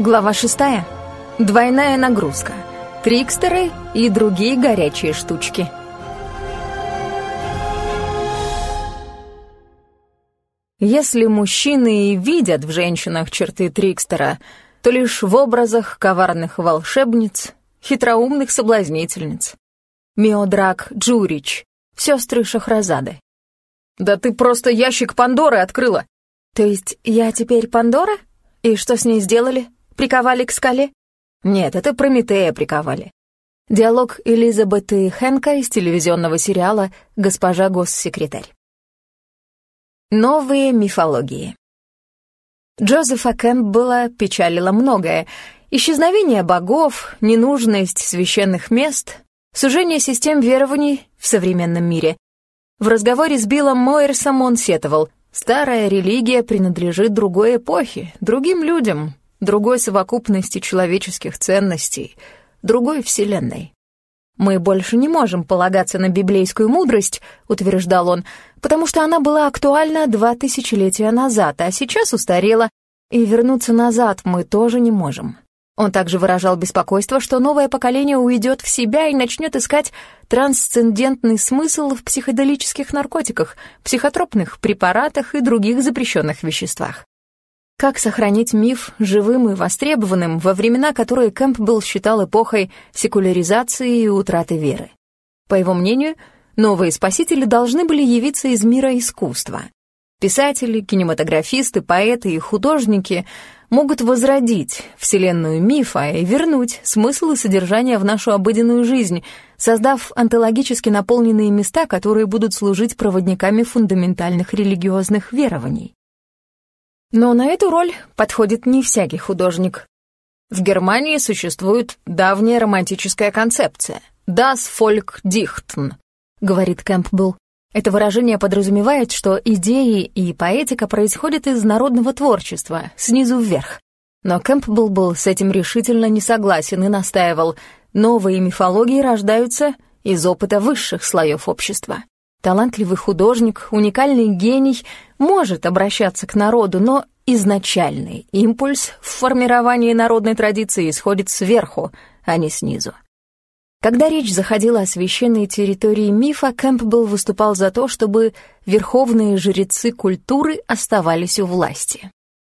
Глава шестая. Двойная нагрузка. Трикстеры и другие горячие штучки. Если мужчины и видят в женщинах черты Трикстера, то лишь в образах коварных волшебниц, хитроумных соблазнительниц. Миодрак Джурич, сестры Шахразады. «Да ты просто ящик Пандоры открыла!» «То есть я теперь Пандора? И что с ней сделали?» Приковали к скале? Нет, это Прометея приковали. Диалог Элизабеты Хэнка из телевизионного сериала «Госпожа госсекретарь». Новые мифологии. Джозефа Кэмпбелла печалило многое. Исчезновение богов, ненужность священных мест, сужение систем верований в современном мире. В разговоре с Биллом Мойерсом он сетовал, старая религия принадлежит другой эпохе, другим людям, другой совокупности человеческих ценностей, другой вселенной. «Мы больше не можем полагаться на библейскую мудрость», — утверждал он, «потому что она была актуальна два тысячелетия назад, а сейчас устарела, и вернуться назад мы тоже не можем». Он также выражал беспокойство, что новое поколение уйдет в себя и начнет искать трансцендентный смысл в психоделических наркотиках, психотропных препаратах и других запрещенных веществах. Как сохранить миф живым и востребованным во времена, которые Кэмпбелл считал эпохой секуляризации и утраты веры? По его мнению, новые спасители должны были явиться из мира искусства. Писатели, кинематографисты, поэты и художники могут возродить вселенную мифа и вернуть смысл и содержание в нашу обыденную жизнь, создав антологически наполненные места, которые будут служить проводниками фундаментальных религиозных верований. Но на эту роль подходит не всякий художник. В Германии существует давняя романтическая концепция «Das Volk dichten», — говорит Кэмпбелл. Это выражение подразумевает, что идеи и поэтика происходят из народного творчества, снизу вверх. Но Кэмпбелл был с этим решительно не согласен и настаивал, новые мифологии рождаются из опыта высших слоев общества. Талантливый художник, уникальный гений может обращаться к народу, но изначальный импульс в формировании народной традиции исходит сверху, а не снизу. Когда речь заходила о священной территории мифа, Кэмпбелл выступал за то, чтобы верховные жрецы культуры оставались у власти.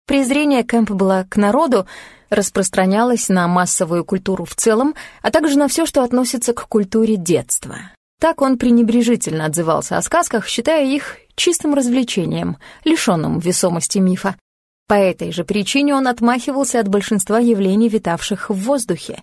Презрение Кэмпбелла к народу распространялось на массовую культуру в целом, а также на все, что относится к культуре детства. Так он пренебрежительно отзывался о сказках, считая их чистым развлечением, лишенным весомости мифа. По этой же причине он отмахивался от большинства явлений, витавших в воздухе.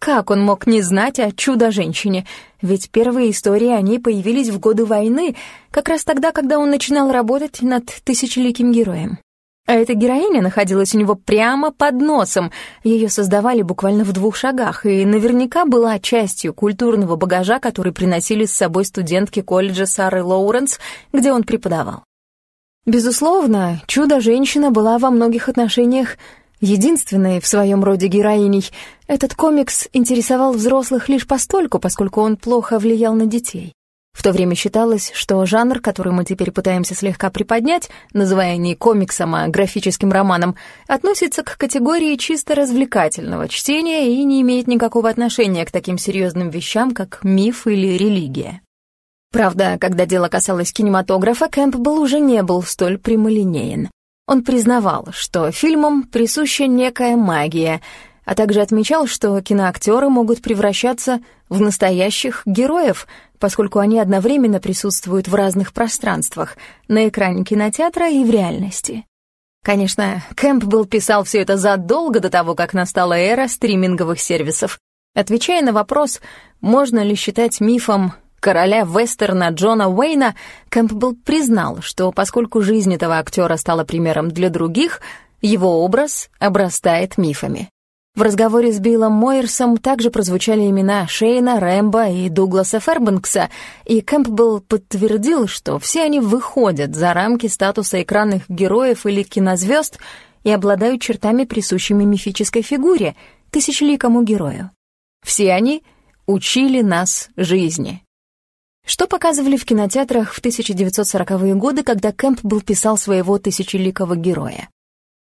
Как он мог не знать о чудо-женщине? Ведь первые истории о ней появились в годы войны, как раз тогда, когда он начинал работать над тысячеликим героем. А эта героиня находилась у него прямо под носом. Ее создавали буквально в двух шагах, и наверняка была частью культурного багажа, который приносили с собой студентки колледжа Сары Лоуренс, где он преподавал. Безусловно, чудо-женщина была во многих отношениях единственной в своем роде героиней. Этот комикс интересовал взрослых лишь постольку, поскольку он плохо влиял на детей. В то время считалось, что жанр, который мы теперь пытаемся слегка приподнять, называя не комиксом, а графическим романом, относится к категории чисто развлекательного чтения и не имеет никакого отношения к таким серьезным вещам, как миф или религия. Правда, когда дело касалось кинематографа, Кэмпбелл уже не был столь прямолинеен. Он признавал, что фильмам присуща некая магия, а также отмечал, что киноактеры могут превращаться в настоящих героев, поскольку они одновременно присутствуют в разных пространствах, на экране кинотеатра и в реальности. Конечно, Кэмпбелл писал все это задолго до того, как настала эра стриминговых сервисов. Отвечая на вопрос, можно ли считать мифом короля вестерна Джона Уэйна, Кэмпбелл признал, что поскольку жизнь этого актера стала примером для других, его образ обрастает мифами. В разговоре с Биллом Мойерсом также прозвучали имена Шейна, Рэмбо и Дугласа Фербенкса, и Кэмпбелл подтвердил, что все они выходят за рамки статуса экранных героев или кинозвезд и обладают чертами, присущими мифической фигуре, тысячеликому герою. Все они учили нас жизни. Что показывали в кинотеатрах в 1940-е годы, когда Кэмпбелл писал своего тысячеликого героя?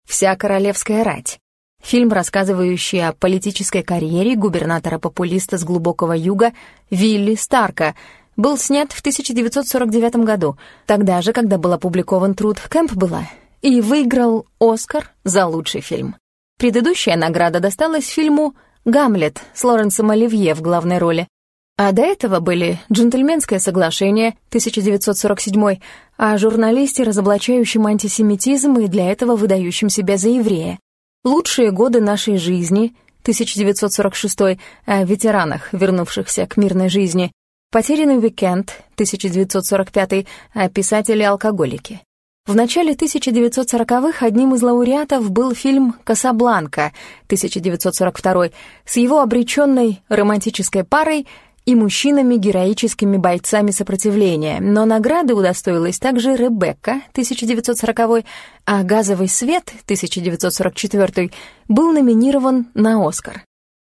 Вся королевская рать. Фильм, рассказывающий о политической карьере губернатора-популиста с глубокого юга Вилли Старка, был снят в 1949 году, тогда же, когда был опубликован труд Кэмпбелла, и выиграл «Оскар» за лучший фильм. Предыдущая награда досталась фильму «Гамлет» с Лоренсом Оливье в главной роли. А до этого были «Джентльменское соглашение» 1947 о журналисте, разоблачающем антисемитизм и для этого выдающем себя за еврея. «Лучшие годы нашей жизни» 1946 о ветеранах, вернувшихся к мирной жизни. «Потерянный уикенд» 1945 о писателе-алкоголике. В начале 1940-х одним из лауреатов был фильм «Касабланка» 1942 с его обреченной романтической парой и мужчинами-героическими бойцами сопротивления, но награды удостоилась также «Ребекка» 1940 а «Газовый свет» 1944 был номинирован на «Оскар».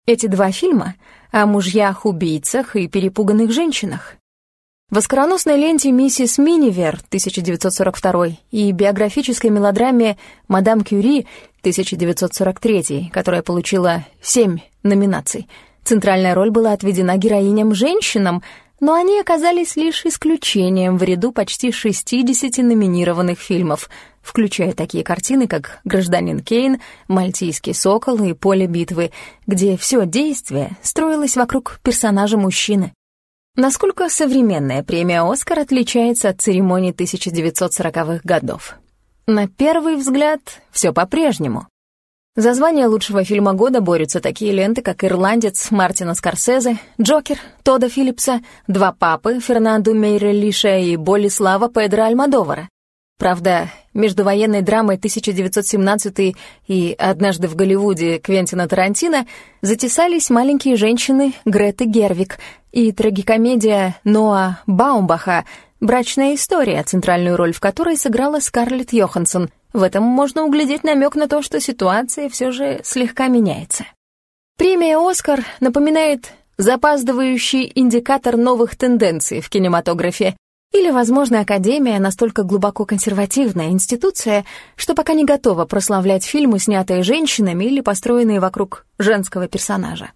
Эти два фильма о мужьях-убийцах и перепуганных женщинах. В оскароносной ленте «Миссис Минивер» 1942 и биографической мелодраме «Мадам Кюри» 1943, которая получила семь номинаций, центральная роль была отведена героиням-женщинам, но они оказались лишь исключением в ряду почти 60 номинированных фильмов, включая такие картины, как «Гражданин Кейн», «Мальтийский сокол» и «Поле битвы», где все действие строилось вокруг персонажа мужчины. Насколько современная премия «Оскар» отличается от церемонии 1940-х годов? На первый взгляд, все по-прежнему. За звание лучшего фильма года борются такие ленты, как «Ирландец» Мартина Скорсезе, «Джокер» Тода Филлипса, «Два папы» Фернанду Мейрелиша и «Боли слава» Педро Альмадовара. Правда, между военной драмой 1917 и «Однажды в Голливуде» Квентина Тарантино затесались маленькие женщины Греты Гервик и трагикомедия Ноа Баумбаха «Брачная история», центральную роль в которой сыграла Скарлетт Йоханссон. В этом можно углядеть намек на то, что ситуация все же слегка меняется. Премия «Оскар» напоминает запаздывающий индикатор новых тенденций в кинематографе, или, возможно, Академия настолько глубоко консервативная институция, что пока не готова прославлять фильмы, снятые женщинами или построенные вокруг женского персонажа.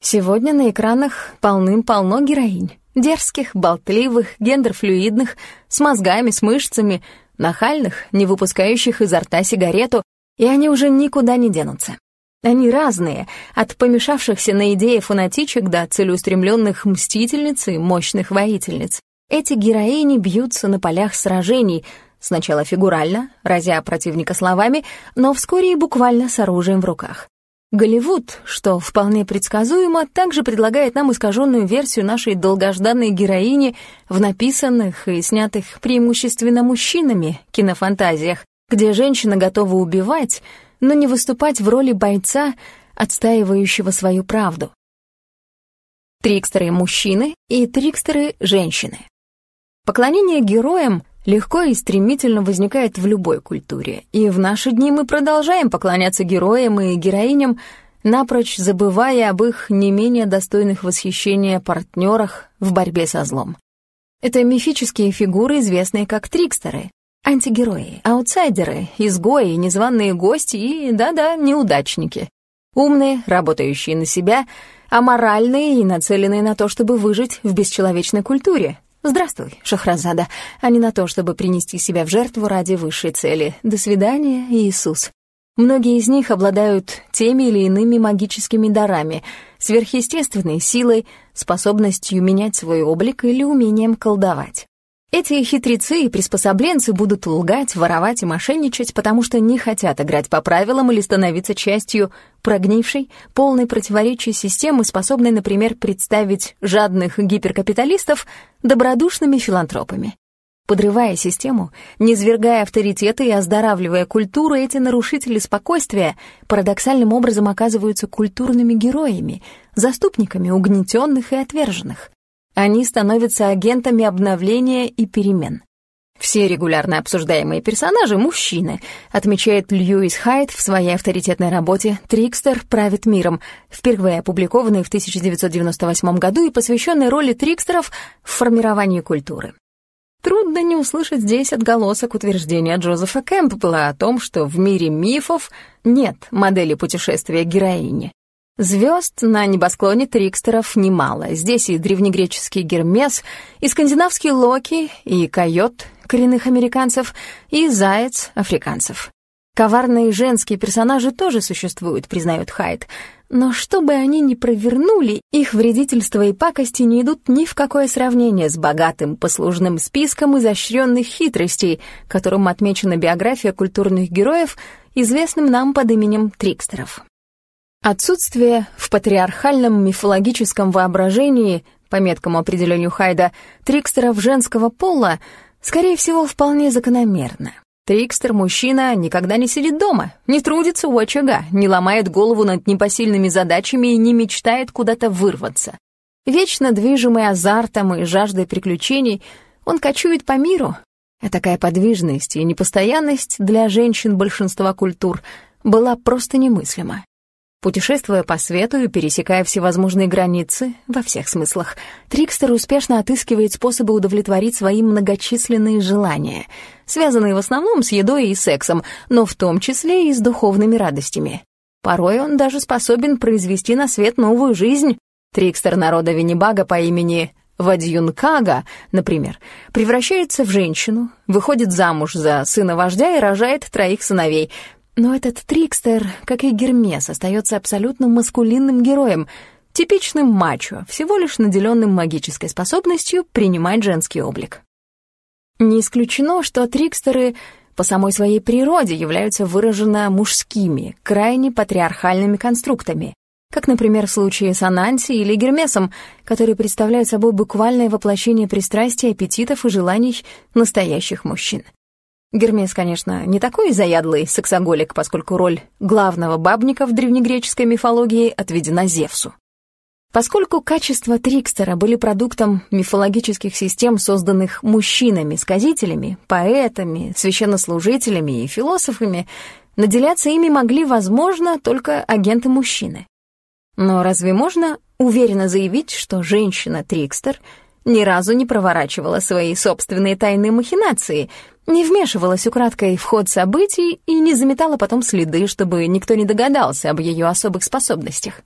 Сегодня на экранах полным-полно героинь. Дерзких, болтливых, гендерфлюидных, с мозгами, с мышцами, нахальных, не выпускающих изо рта сигарету, и они уже никуда не денутся. Они разные, от помешавшихся на идее фанатичек до целеустремленных мстительниц и мощных воительниц. Эти героини бьются на полях сражений, сначала фигурально, разя противника словами, но вскоре и буквально с оружием в руках. Голливуд, что вполне предсказуемо, также предлагает нам искаженную версию нашей долгожданной героини в написанных и снятых преимущественно мужчинами кинофантазиях, где женщина готова убивать, но не выступать в роли бойца, отстаивающего свою правду. Трикстеры мужчины и трикстеры женщины. Поклонение героям легко и стремительно возникает в любой культуре, и в наши дни мы продолжаем поклоняться героям и героиням, напрочь забывая об их не менее достойных восхищения партнерах в борьбе со злом. Это мифические фигуры, известные как трикстеры, антигерои, аутсайдеры, изгои, незваные гости и, да-да, неудачники. Умные, работающие на себя, аморальные и нацеленные на то, чтобы выжить в бесчеловечной культуре, «Здравствуй, Шахразада, а не на то, чтобы принести себя в жертву ради высшей цели. До свидания, Иисус». Многие из них обладают теми или иными магическими дарами, сверхъестественной силой, способностью менять свой облик или умением колдовать. Эти хитрецы и приспособленцы будут лгать, воровать и мошенничать, потому что не хотят играть по правилам или становиться частью прогнившей, полной противоречий системы, способной, например, представить жадных гиперкапиталистов добродушными филантропами. Подрывая систему, низвергая авторитеты и оздоравливая культуру, эти нарушители спокойствия парадоксальным образом оказываются культурными героями, заступниками угнетенных и отверженных. Они становятся агентами обновления и перемен. Все регулярно обсуждаемые персонажи — мужчины, отмечает Льюис Хайт в своей авторитетной работе «Трикстер правит миром», впервые опубликованной в 1998 году и посвященной роли трикстеров в формировании культуры. Трудно не услышать здесь отголосок утверждения Джозефа Кэмпбелла о том, что в мире мифов нет модели путешествия героини. Звезд на небосклоне Трикстеров немало. Здесь и древнегреческий Гермес, и скандинавский Локи, и койот коренных американцев, и заяц африканцев. Коварные женские персонажи тоже существуют, признает Хайд, но что бы они ни провернули, их вредительство и пакости не идут ни в какое сравнение с богатым послужным списком изощренных хитростей, которым отмечена биография культурных героев, известным нам под именем Трикстеров. Отсутствие в патриархальном мифологическом воображении, по меткому определению Хайда, трикстеров женского пола, скорее всего, вполне закономерно. Трикстер-мужчина никогда не сидит дома, не трудится у очага, не ломает голову над непосильными задачами и не мечтает куда-то вырваться. Вечно движимый азартом и жаждой приключений, он кочует по миру. А такая подвижность и непостоянность для женщин большинства культур была просто немыслима. Путешествуя по свету и пересекая всевозможные границы, во всех смыслах, Трикстер успешно отыскивает способы удовлетворить свои многочисленные желания, связанные в основном с едой и сексом, но в том числе и с духовными радостями. Порой он даже способен произвести на свет новую жизнь. Трикстер народа Венебага по имени Вадьюнкага, например, превращается в женщину, выходит замуж за сына вождя и рожает троих сыновей, но этот Трикстер, как и Гермес, остается абсолютно маскулинным героем, типичным мачо, всего лишь наделенным магической способностью принимать женский облик. Не исключено, что Трикстеры по самой своей природе являются выраженно мужскими, крайне патриархальными конструктами, как, например, в случае с Ананси или Гермесом, которые представляют собой буквальное воплощение пристрастий, аппетитов и желаний настоящих мужчин. Гермес, конечно, не такой заядлый сексоголик, поскольку роль главного бабника в древнегреческой мифологии отведена Зевсу. Поскольку качества Трикстера были продуктом мифологических систем, созданных мужчинами-сказителями, поэтами, священнослужителями и философами, наделяться ими могли, возможно, только агенты-мужчины. Но разве можно уверенно заявить, что женщина-Трикстер ни разу не проворачивала свои собственные тайные махинации — не вмешивалась украдкой в ход событий и не заметала потом следы, чтобы никто не догадался об ее особых способностях.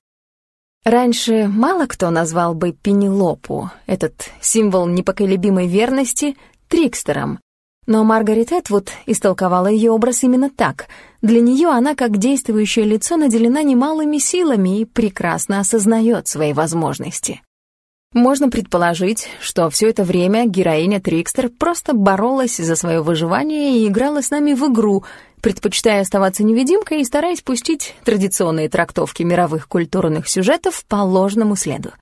Раньше мало кто назвал бы Пенелопу, этот символ непоколебимой верности, трикстером. Но Маргарет Этвуд истолковала ее образ именно так. Для нее она, как действующее лицо, наделена немалыми силами и прекрасно осознает свои возможности. Можно предположить, что все это время героиня Трикстер просто боролась за свое выживание и играла с нами в игру, предпочитая оставаться невидимкой и стараясь пустить традиционные трактовки мировых культурных сюжетов по ложному следу.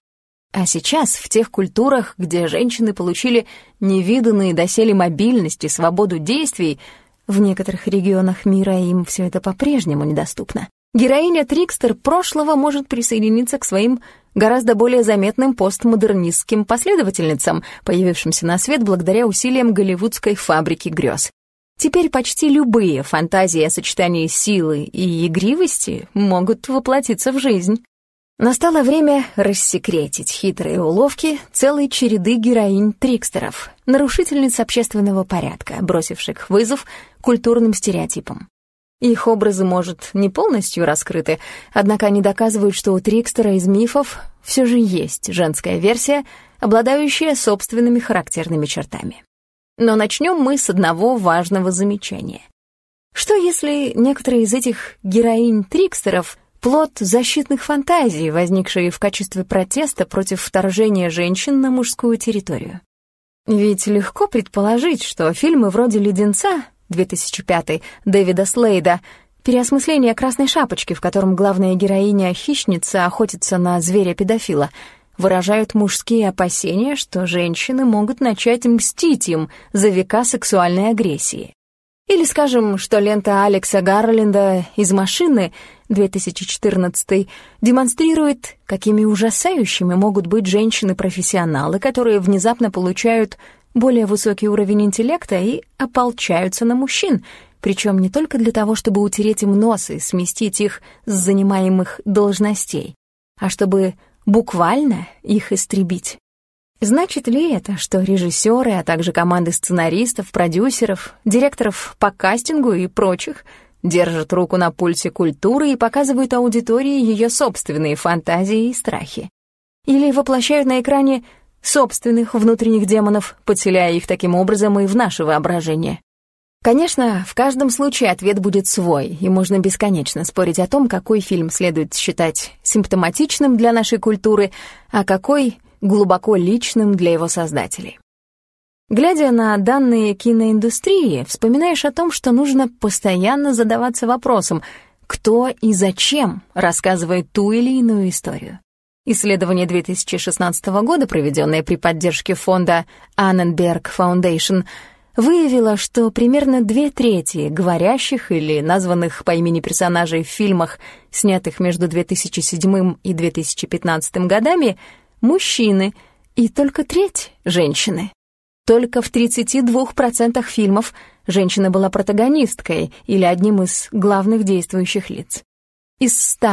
А сейчас, в тех культурах, где женщины получили невиданные доселе мобильность и свободу действий, в некоторых регионах мира им все это по-прежнему недоступно. Героиня Трикстер прошлого может присоединиться к своим гораздо более заметным постмодернистским последовательницам, появившимся на свет благодаря усилиям голливудской фабрики грез. Теперь почти любые фантазии о сочетании силы и игривости могут воплотиться в жизнь. Настало время рассекретить хитрые уловки целой череды героинь-трикстеров, нарушительниц общественного порядка, бросивших вызов культурным стереотипам. Их образы, может, не полностью раскрыты, однако они доказывают, что у Трикстера из мифов все же есть женская версия, обладающая собственными характерными чертами. Но начнем мы с одного важного замечания. Что если некоторые из этих героинь Трикстеров — плод защитных фантазий, возникшие в качестве протеста против вторжения женщин на мужскую территорию? Ведь легко предположить, что фильмы вроде «Леденца» 2005 Дэвида Слейда, переосмысление «Красной шапочки», в котором главная героиня-хищница охотится на зверя-педофила, выражают мужские опасения, что женщины могут начать мстить им за века сексуальной агрессии. Или, скажем, что лента Алекса Гарленда «Из машины» 2014 демонстрирует, какими ужасающими могут быть женщины-профессионалы, которые внезапно получают более высокий уровень интеллекта и ополчаются на мужчин, причем не только для того, чтобы утереть им нос и сместить их с занимаемых должностей, а чтобы буквально их истребить. Значит ли это, что режиссеры, а также команды сценаристов, продюсеров, директоров по кастингу и прочих держат руку на пульсе культуры и показывают аудитории ее собственные фантазии и страхи? Или воплощают на экране собственных внутренних демонов, подселяя их таким образом и в наше воображение? Конечно, в каждом случае ответ будет свой, и можно бесконечно спорить о том, какой фильм следует считать симптоматичным для нашей культуры, а какой глубоко личным для его создателей. Глядя на данные киноиндустрии, вспоминаешь о том, что нужно постоянно задаваться вопросом, кто и зачем рассказывает ту или иную историю. Исследование 2016 года, проведенное при поддержке фонда Annenberg Foundation, выявило, что примерно две трети говорящих или названных по имени персонажей в фильмах, снятых между 2007 и 2015 годами, мужчины, и только треть — женщины. Только в 32% фильмов женщина была протагонисткой или одним из главных действующих лиц. Из 100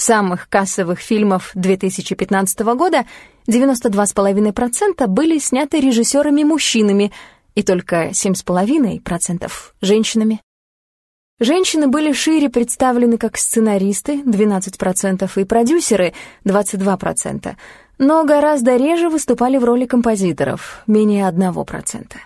самых кассовых фильмов 2015 года 92,5% были сняты режиссерами-мужчинами и только 7,5% женщинами. Женщины были шире представлены как сценаристы 12% и продюсеры 22%, но гораздо реже выступали в роли композиторов, менее 1%.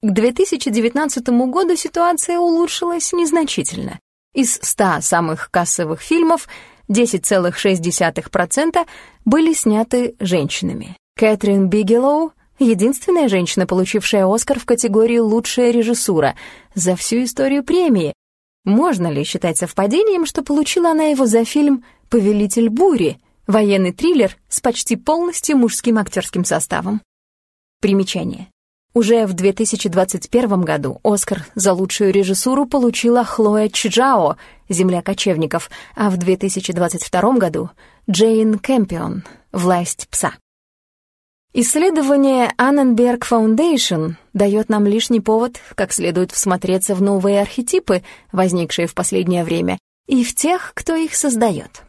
К 2019 году ситуация улучшилась незначительно. Из 100 самых кассовых фильмов 10,6% были сняты женщинами. Кэтрин Бигелоу — единственная женщина, получившая Оскар в категории «Лучшая режиссура» за всю историю премии. Можно ли считать совпадением, что получила она его за фильм «Повелитель бури», Военный триллер с почти полностью мужским актерским составом. Примечание. Уже в 2021 году Оскар за лучшую режиссуру получила Хлоя Чжао «Земля кочевников», а в 2022 году Джейн Кэмпион «Власть пса». Исследование Annenberg Foundation дает нам лишний повод как следует всмотреться в новые архетипы, возникшие в последнее время, и в тех, кто их создает.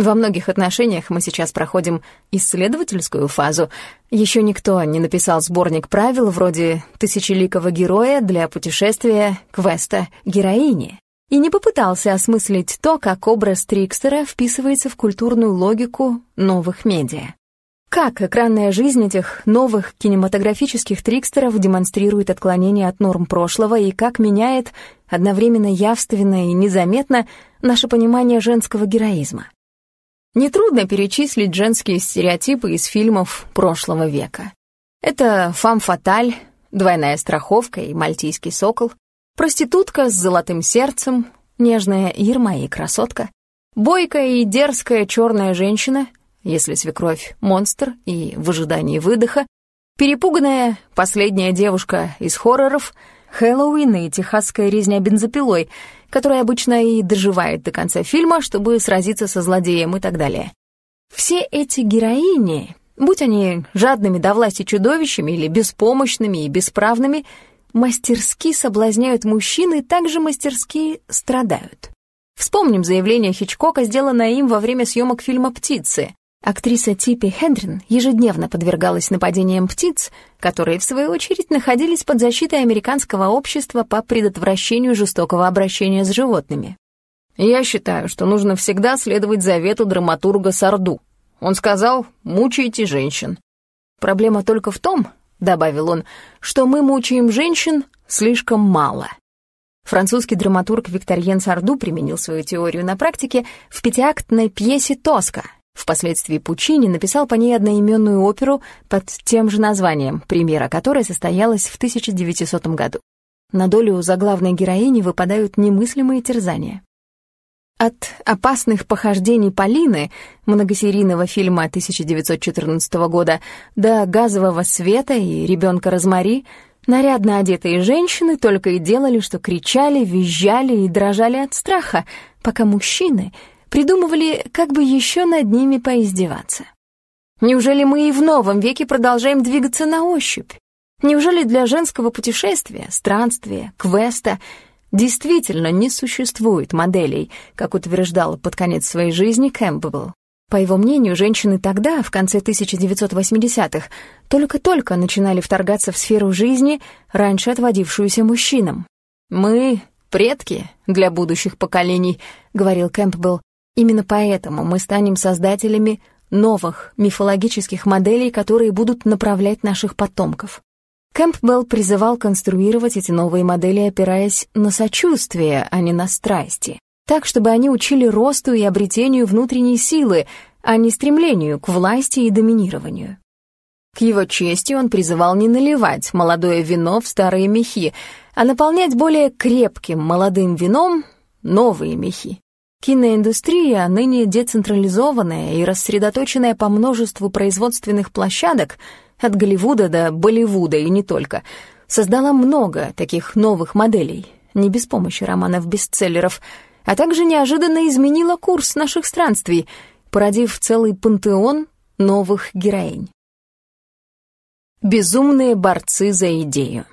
Во многих отношениях мы сейчас проходим исследовательскую фазу. Еще никто не написал сборник правил вроде «Тысячеликого героя для путешествия квеста героини» и не попытался осмыслить то, как образ Трикстера вписывается в культурную логику новых медиа. Как экранная жизнь этих новых кинематографических трикстеров демонстрирует отклонение от норм прошлого и как меняет одновременно явственно и незаметно наше понимание женского героизма. Нетрудно перечислить женские стереотипы из фильмов прошлого века. Это фам-фаталь, двойная страховка и мальтийский сокол, проститутка с золотым сердцем, нежная Ирма и красотка, бойкая и дерзкая черная женщина, если свекровь — монстр и в ожидании выдоха, перепуганная последняя девушка из хорроров, Хэллоуин и техасская резня бензопилой — который обычно и доживает до конца фильма, чтобы сразиться со злодеем и так далее. Все эти героини, будь они жадными до власти чудовищами или беспомощными и бесправными, мастерски соблазняют мужчин и также мастерски страдают. Вспомним заявление Хичкока, сделанное им во время съемок фильма «Птицы». Актриса Типи Хендрин ежедневно подвергалась нападениям птиц, которые, в свою очередь, находились под защитой американского общества по предотвращению жестокого обращения с животными. «Я считаю, что нужно всегда следовать завету драматурга Сарду. Он сказал «мучайте женщин». Проблема только в том, — добавил он, — что мы мучаем женщин слишком мало. Французский драматург Викторьен Сарду применил свою теорию на практике в пятиактной пьесе «Тоска», Впоследствии Пучини написал по ней одноименную оперу под тем же названием, премьера которой состоялась в 1900 году. На долю заглавной героини выпадают немыслимые терзания. От опасных похождений Полины, многосерийного фильма 1914 года, до газового света и ребенка Розмари, нарядно одетые женщины только и делали, что кричали, визжали и дрожали от страха, пока мужчины — придумывали, как бы еще над ними поиздеваться. Неужели мы и в новом веке продолжаем двигаться на ощупь? Неужели для женского путешествия, странствия, квеста действительно не существует моделей, как утверждал под конец своей жизни Кэмпбелл? По его мнению, женщины тогда, в конце 1980-х, только-только начинали вторгаться в сферу жизни, раньше отводившуюся мужчинам. «Мы — предки для будущих поколений», — говорил Кэмпбелл. «Именно поэтому мы станем создателями новых мифологических моделей, которые будут направлять наших потомков». Кэмпбелл призывал конструировать эти новые модели, опираясь на сочувствие, а не на страсти так, чтобы они учили росту и обретению внутренней силы, а не стремлению к власти и доминированию. К его чести он призывал не наливать молодое вино в старые мехи, а наполнять более крепким молодым вином новые мехи. Киноиндустрия, ныне децентрализованная и рассредоточенная по множеству производственных площадок, от Голливуда до Болливуда и не только, создала много таких новых моделей, не без помощи романов-бестселлеров — а также неожиданно изменила курс наших странствий, породив целый пантеон новых героинь. Безумные борцы за идею.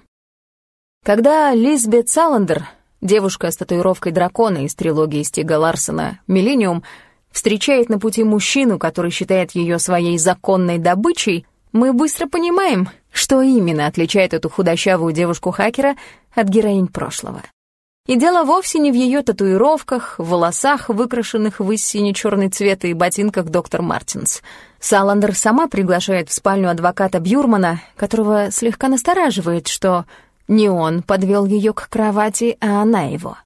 Когда Лизбет Саландер, девушка с татуировкой дракона из трилогии Стига Ларсона «Миллениум», встречает на пути мужчину, который считает ее своей законной добычей, мы быстро понимаем, что именно отличает эту худощавую девушку-хакера от героинь прошлого. И дело вовсе не в ее татуировках, волосах, выкрашенных в сине-черный цвет и ботинках доктор Мартинс. Саландер сама приглашает в спальню адвоката Бьюрмана, которого слегка настораживает, что не он подвел ее к кровати, а она его.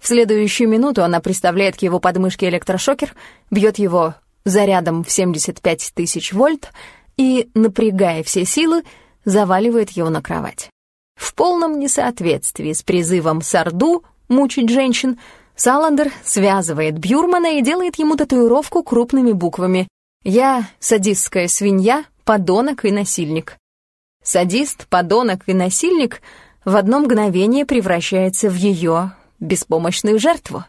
В следующую минуту она приставляет к его подмышке электрошокер, бьет его зарядом в 75 тысяч вольт и, напрягая все силы, заваливает его на кровать. В полном несоответствии с призывом Сарду мучить женщин, Саландер связывает Бьюрмана и делает ему татуировку крупными буквами «Я садистская свинья, подонок и насильник». Садист, подонок и насильник в одно мгновение превращается в ее беспомощную жертву.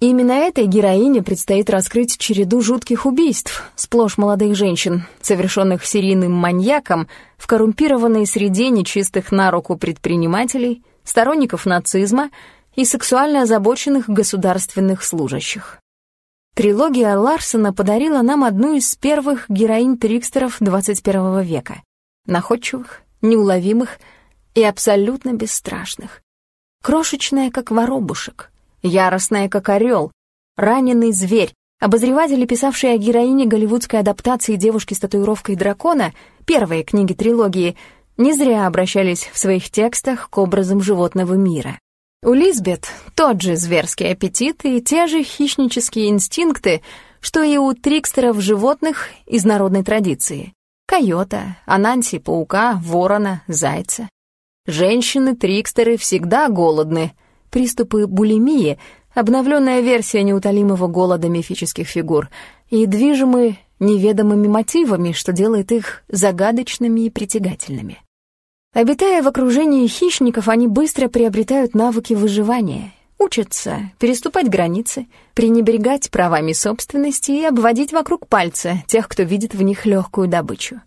Именно этой героине предстоит раскрыть череду жутких убийств, сплошь молодых женщин, совершенных серийным маньяком в коррумпированной среде нечистых на руку предпринимателей, сторонников нацизма и сексуально озабоченных государственных служащих. Трилогия Ларсона подарила нам одну из первых героинь-трикстеров 21 века. Находчивых, неуловимых и абсолютно бесстрашных. Крошечная, как воробушек — яростная, как орел, раненый зверь. Обозреватели, писавшие о героине голливудской адаптации девушки с татуировкой дракона, первой книги трилогии, не зря обращались в своих текстах к образам животного мира. У Лизбет тот же зверский аппетит и те же хищнические инстинкты, что и у трикстеров животных из народной традиции. Койота, ананси, паука, ворона, зайца. Женщины-трикстеры всегда голодны — приступы булимии, обновленная версия неутолимого голода мифических фигур, и движимы неведомыми мотивами, что делает их загадочными и притягательными. Обитая в окружении хищников, они быстро приобретают навыки выживания, учатся переступать границы, пренебрегать правами собственности и обводить вокруг пальца тех, кто видит в них легкую добычу.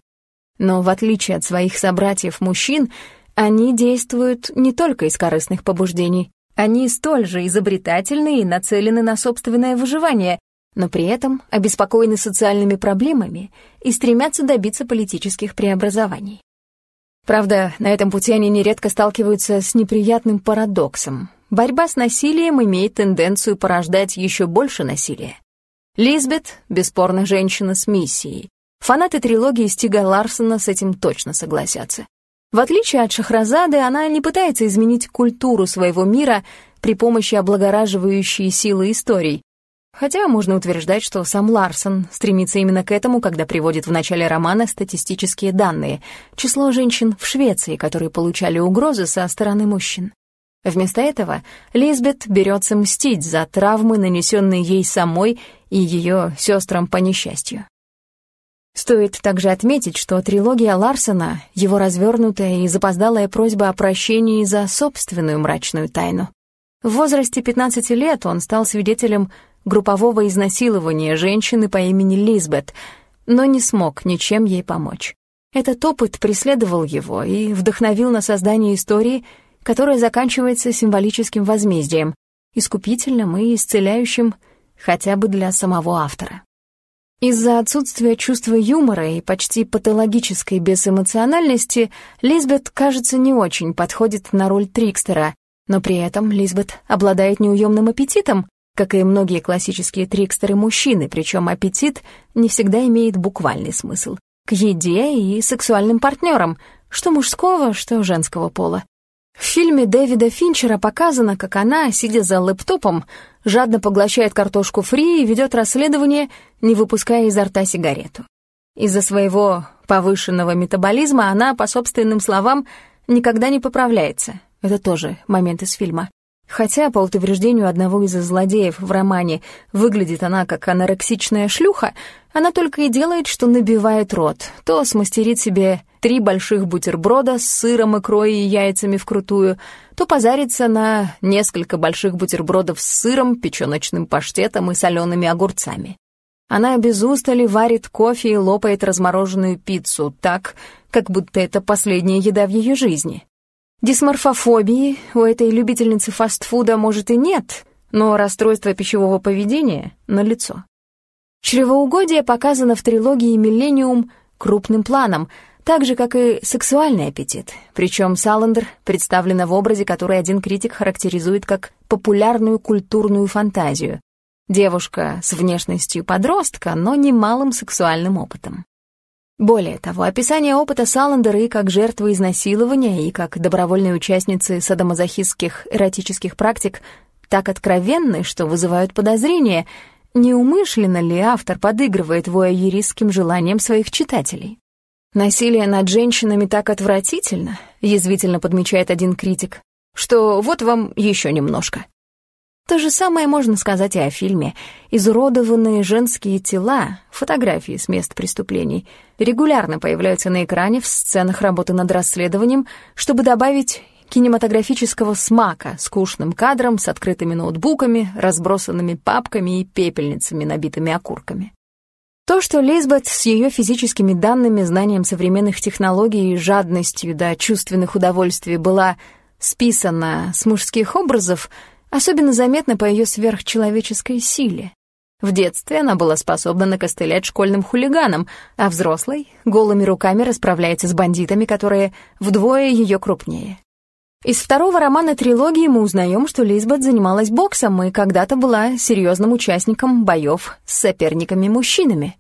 Но в отличие от своих собратьев-мужчин, они действуют не только из корыстных побуждений. Они столь же изобретательны и нацелены на собственное выживание, но при этом обеспокоены социальными проблемами и стремятся добиться политических преобразований. Правда, на этом пути они нередко сталкиваются с неприятным парадоксом. Борьба с насилием имеет тенденцию порождать еще больше насилия. Лизбет — бесспорно женщина с миссией. Фанаты трилогии Стига Ларсона с этим точно согласятся. В отличие от Шахразады, она не пытается изменить культуру своего мира при помощи облагораживающей силы историй. Хотя можно утверждать, что сам Ларсон стремится именно к этому, когда приводит в начале романа статистические данные, число женщин в Швеции, которые получали угрозы со стороны мужчин. Вместо этого Лизбет берется мстить за травмы, нанесенные ей самой и ее сестрам по несчастью. Стоит также отметить, что трилогия Ларсона — его развернутая и запоздалая просьба о прощении за собственную мрачную тайну. В возрасте 15 лет он стал свидетелем группового изнасилования женщины по имени Лизбет, но не смог ничем ей помочь. Этот опыт преследовал его и вдохновил на создание истории, которая заканчивается символическим возмездием, искупительным и исцеляющим хотя бы для самого автора. Из-за отсутствия чувства юмора и почти патологической безэмоциональности Лизбет, кажется, не очень подходит на роль Трикстера, но при этом Лизбет обладает неуемным аппетитом, как и многие классические трикстеры-мужчины, причем аппетит не всегда имеет буквальный смысл. К еде и сексуальным партнерам, что мужского, что женского пола. В фильме Дэвида Финчера показано, как она, сидя за лэптопом, жадно поглощает картошку фри и ведет расследование, не выпуская изо рта сигарету. Из-за своего повышенного метаболизма она, по собственным словам, никогда не поправляется. Это тоже момент из фильма. Хотя, по утверждению одного из злодеев в романе, выглядит она как анорексичная шлюха, она только и делает, что набивает рот, то смастерит себе три больших бутерброда с сыром, икрой и яйцами вкрутую, то позарится на несколько больших бутербродов с сыром, печёночным паштетом и солеными огурцами. Она без устали варит кофе и лопает размороженную пиццу так, как будто это последняя еда в ее жизни. Дисморфофобии у этой любительницы фастфуда, может, и нет, но расстройство пищевого поведения налицо. Чревоугодие показано в трилогии «Миллениум» крупным планом, так же, как и сексуальный аппетит. Причем Саландер представлена в образе, который один критик характеризует как популярную культурную фантазию. Девушка с внешностью подростка, но немалым сексуальным опытом. Более того, описание опыта Саландера и как жертвы изнасилования, и как добровольной участницы садомазохистских эротических практик так откровенны, что вызывают подозрения, неумышленно ли автор подыгрывает вояеристским желаниям своих читателей. «Насилие над женщинами так отвратительно», — язвительно подмечает один критик, «что вот вам еще немножко». То же самое можно сказать и о фильме. Изуродованные женские тела, фотографии с мест преступлений, регулярно появляются на экране в сценах работы над расследованием, чтобы добавить кинематографического смака скучным кадром с открытыми ноутбуками, разбросанными папками и пепельницами, набитыми окурками. То, что Лизбет с ее физическими данными, знанием современных технологий и жадностью до чувственных удовольствий была списана с мужских образов — Особенно заметно по ее сверхчеловеческой силе. В детстве она была способна накостылять школьным хулиганам, а взрослой голыми руками расправляется с бандитами, которые вдвое ее крупнее. Из второго романа трилогии мы узнаем, что Лизбет занималась боксом и когда-то была серьезным участником боев с соперниками-мужчинами.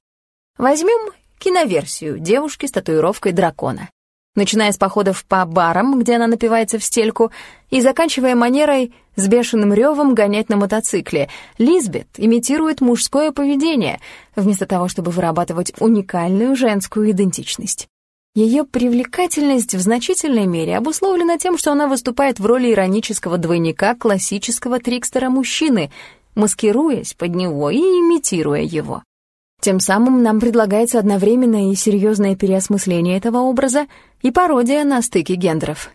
Возьмем киноверсию девушки с татуировкой дракона начиная с походов по барам, где она напивается в стельку, и заканчивая манерой с бешеным ревом гонять на мотоцикле. Лизбет имитирует мужское поведение, вместо того, чтобы вырабатывать уникальную женскую идентичность. Ее привлекательность в значительной мере обусловлена тем, что она выступает в роли иронического двойника классического трикстера-мужчины, маскируясь под него и имитируя его. Тем самым нам предлагается одновременное и серьезное переосмысление этого образа и пародия на стыке гендеров.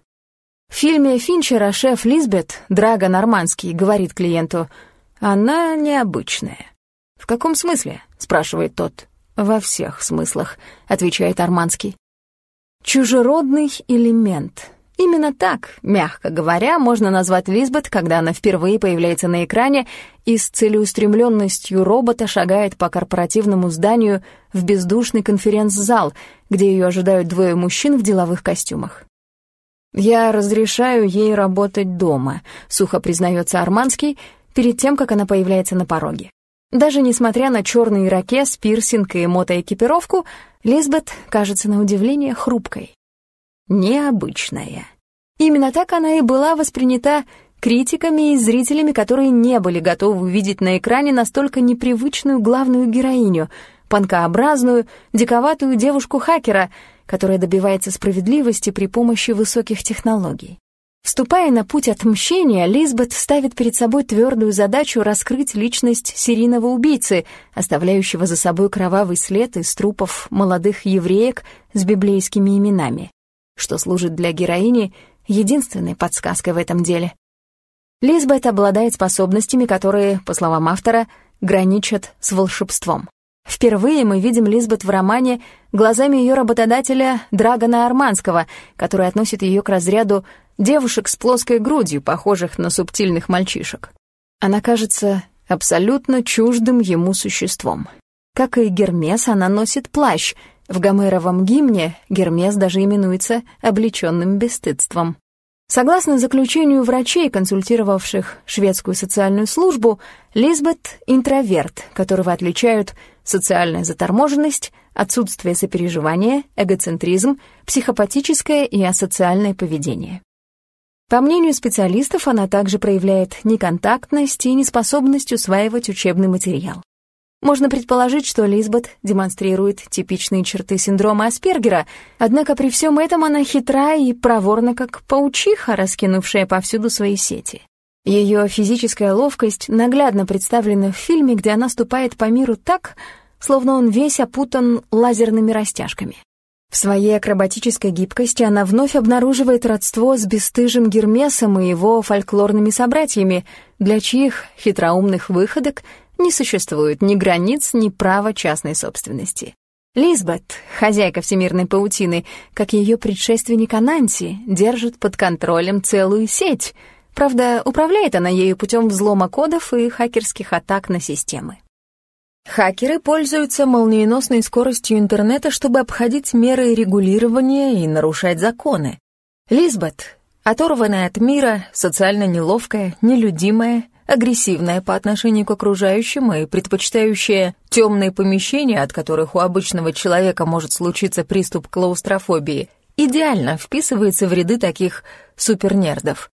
В фильме Финчера шеф Лизбет, Драго Нормандский, говорит клиенту, «Она необычная». «В каком смысле?» — спрашивает тот. «Во всех смыслах», — отвечает Арманский. «Чужеродный элемент», Именно так, мягко говоря, можно назвать Лизбет, когда она впервые появляется на экране и с целеустремленностью робота шагает по корпоративному зданию в бездушный конференц-зал, где ее ожидают двое мужчин в деловых костюмах. «Я разрешаю ей работать дома», — сухо признается Арманский, перед тем, как она появляется на пороге. Даже несмотря на черный ирокез, пирсинг и мотоэкипировку, Лизбет кажется на удивление хрупкой необычная. Именно так она и была воспринята критиками и зрителями, которые не были готовы увидеть на экране настолько непривычную главную героиню, панкообразную, диковатую девушку-хакера, которая добивается справедливости при помощи высоких технологий. Вступая на путь отмщения, Лизбет ставит перед собой твердую задачу раскрыть личность серийного убийцы, оставляющего за собой кровавый след из трупов молодых евреек с библейскими именами что служит для героини единственной подсказкой в этом деле. Лизбет обладает способностями, которые, по словам автора, граничат с волшебством. Впервые мы видим Лизбет в романе глазами ее работодателя Драгона Арманского, который относит ее к разряду девушек с плоской грудью, похожих на субтильных мальчишек. Она кажется абсолютно чуждым ему существом. Как и Гермес, она носит плащ. В Гомеровом гимне Гермес даже именуется облеченным бесстыдством. Согласно заключению врачей, консультировавших шведскую социальную службу, Лизбет — интроверт, которого отличают социальная заторможенность, отсутствие сопереживания, эгоцентризм, психопатическое и асоциальное поведение. По мнению специалистов, она также проявляет неконтактность и неспособность усваивать учебный материал. Можно предположить, что Лизбет демонстрирует типичные черты синдрома Аспергера, однако при всем этом она хитра и проворна, как паучиха, раскинувшая повсюду свои сети. Ее физическая ловкость наглядно представлена в фильме, где она ступает по миру так, словно он весь опутан лазерными растяжками. В своей акробатической гибкости она вновь обнаруживает родство с бесстыжим Гермесом и его фольклорными собратьями, для чьих хитроумных выходок не существует ни границ, ни права частной собственности. Лизбет, хозяйка всемирной паутины, как ее предшественник Ананси, держит под контролем целую сеть. Правда, управляет она ею путем взлома кодов и хакерских атак на системы. Хакеры пользуются молниеносной скоростью интернета, чтобы обходить меры регулирования и нарушать законы. Лизбет, оторванная от мира, социально неловкая, нелюдимая, агрессивная по отношению к окружающим и предпочитающая темные помещения, от которых у обычного человека может случиться приступ клаустрофобии, идеально вписывается в ряды таких супернердов.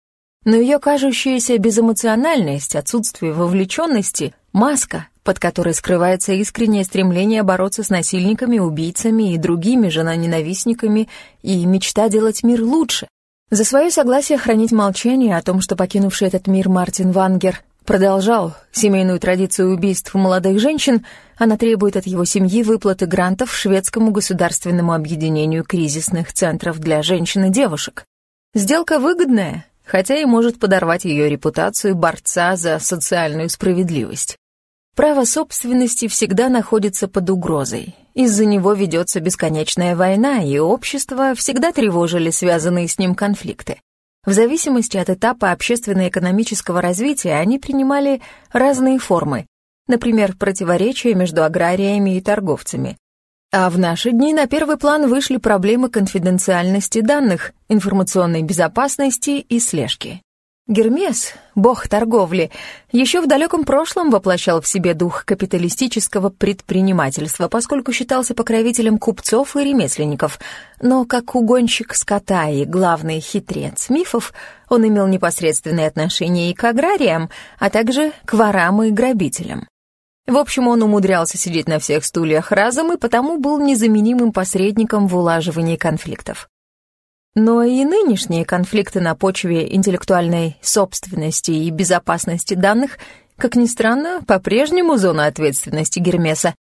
Но ее кажущаяся безэмоциональность, отсутствие вовлеченности — маска, под которой скрывается искреннее стремление бороться с насильниками, убийцами и другими женоненавистниками и мечта делать мир лучше, за свое согласие хранить молчание о том, что покинувший этот мир Мартин Вангер продолжал семейную традицию убийств молодых женщин, она требует от его семьи выплаты грантов шведскому государственному объединению кризисных центров для женщин и девушек. Сделка выгодная, хотя и может подорвать ее репутацию борца за социальную справедливость. Право собственности всегда находится под угрозой. Из-за него ведется бесконечная война, и общество всегда тревожили связанные с ним конфликты. В зависимости от этапа общественно-экономического развития они принимали разные формы, например, противоречия между аграриями и торговцами. А в наши дни на первый план вышли проблемы конфиденциальности данных, информационной безопасности и слежки. Гермес, бог торговли, еще в далеком прошлом воплощал в себе дух капиталистического предпринимательства, поскольку считался покровителем купцов и ремесленников. Но как угонщик скота и главный хитрец мифов, он имел непосредственное отношение и к аграриям, а также к ворам и грабителям. В общем, он умудрялся сидеть на всех стульях разом и потому был незаменимым посредником в улаживании конфликтов. Но и нынешние конфликты на почве интеллектуальной собственности и безопасности данных, как ни странно, по-прежнему зона ответственности Гермеса.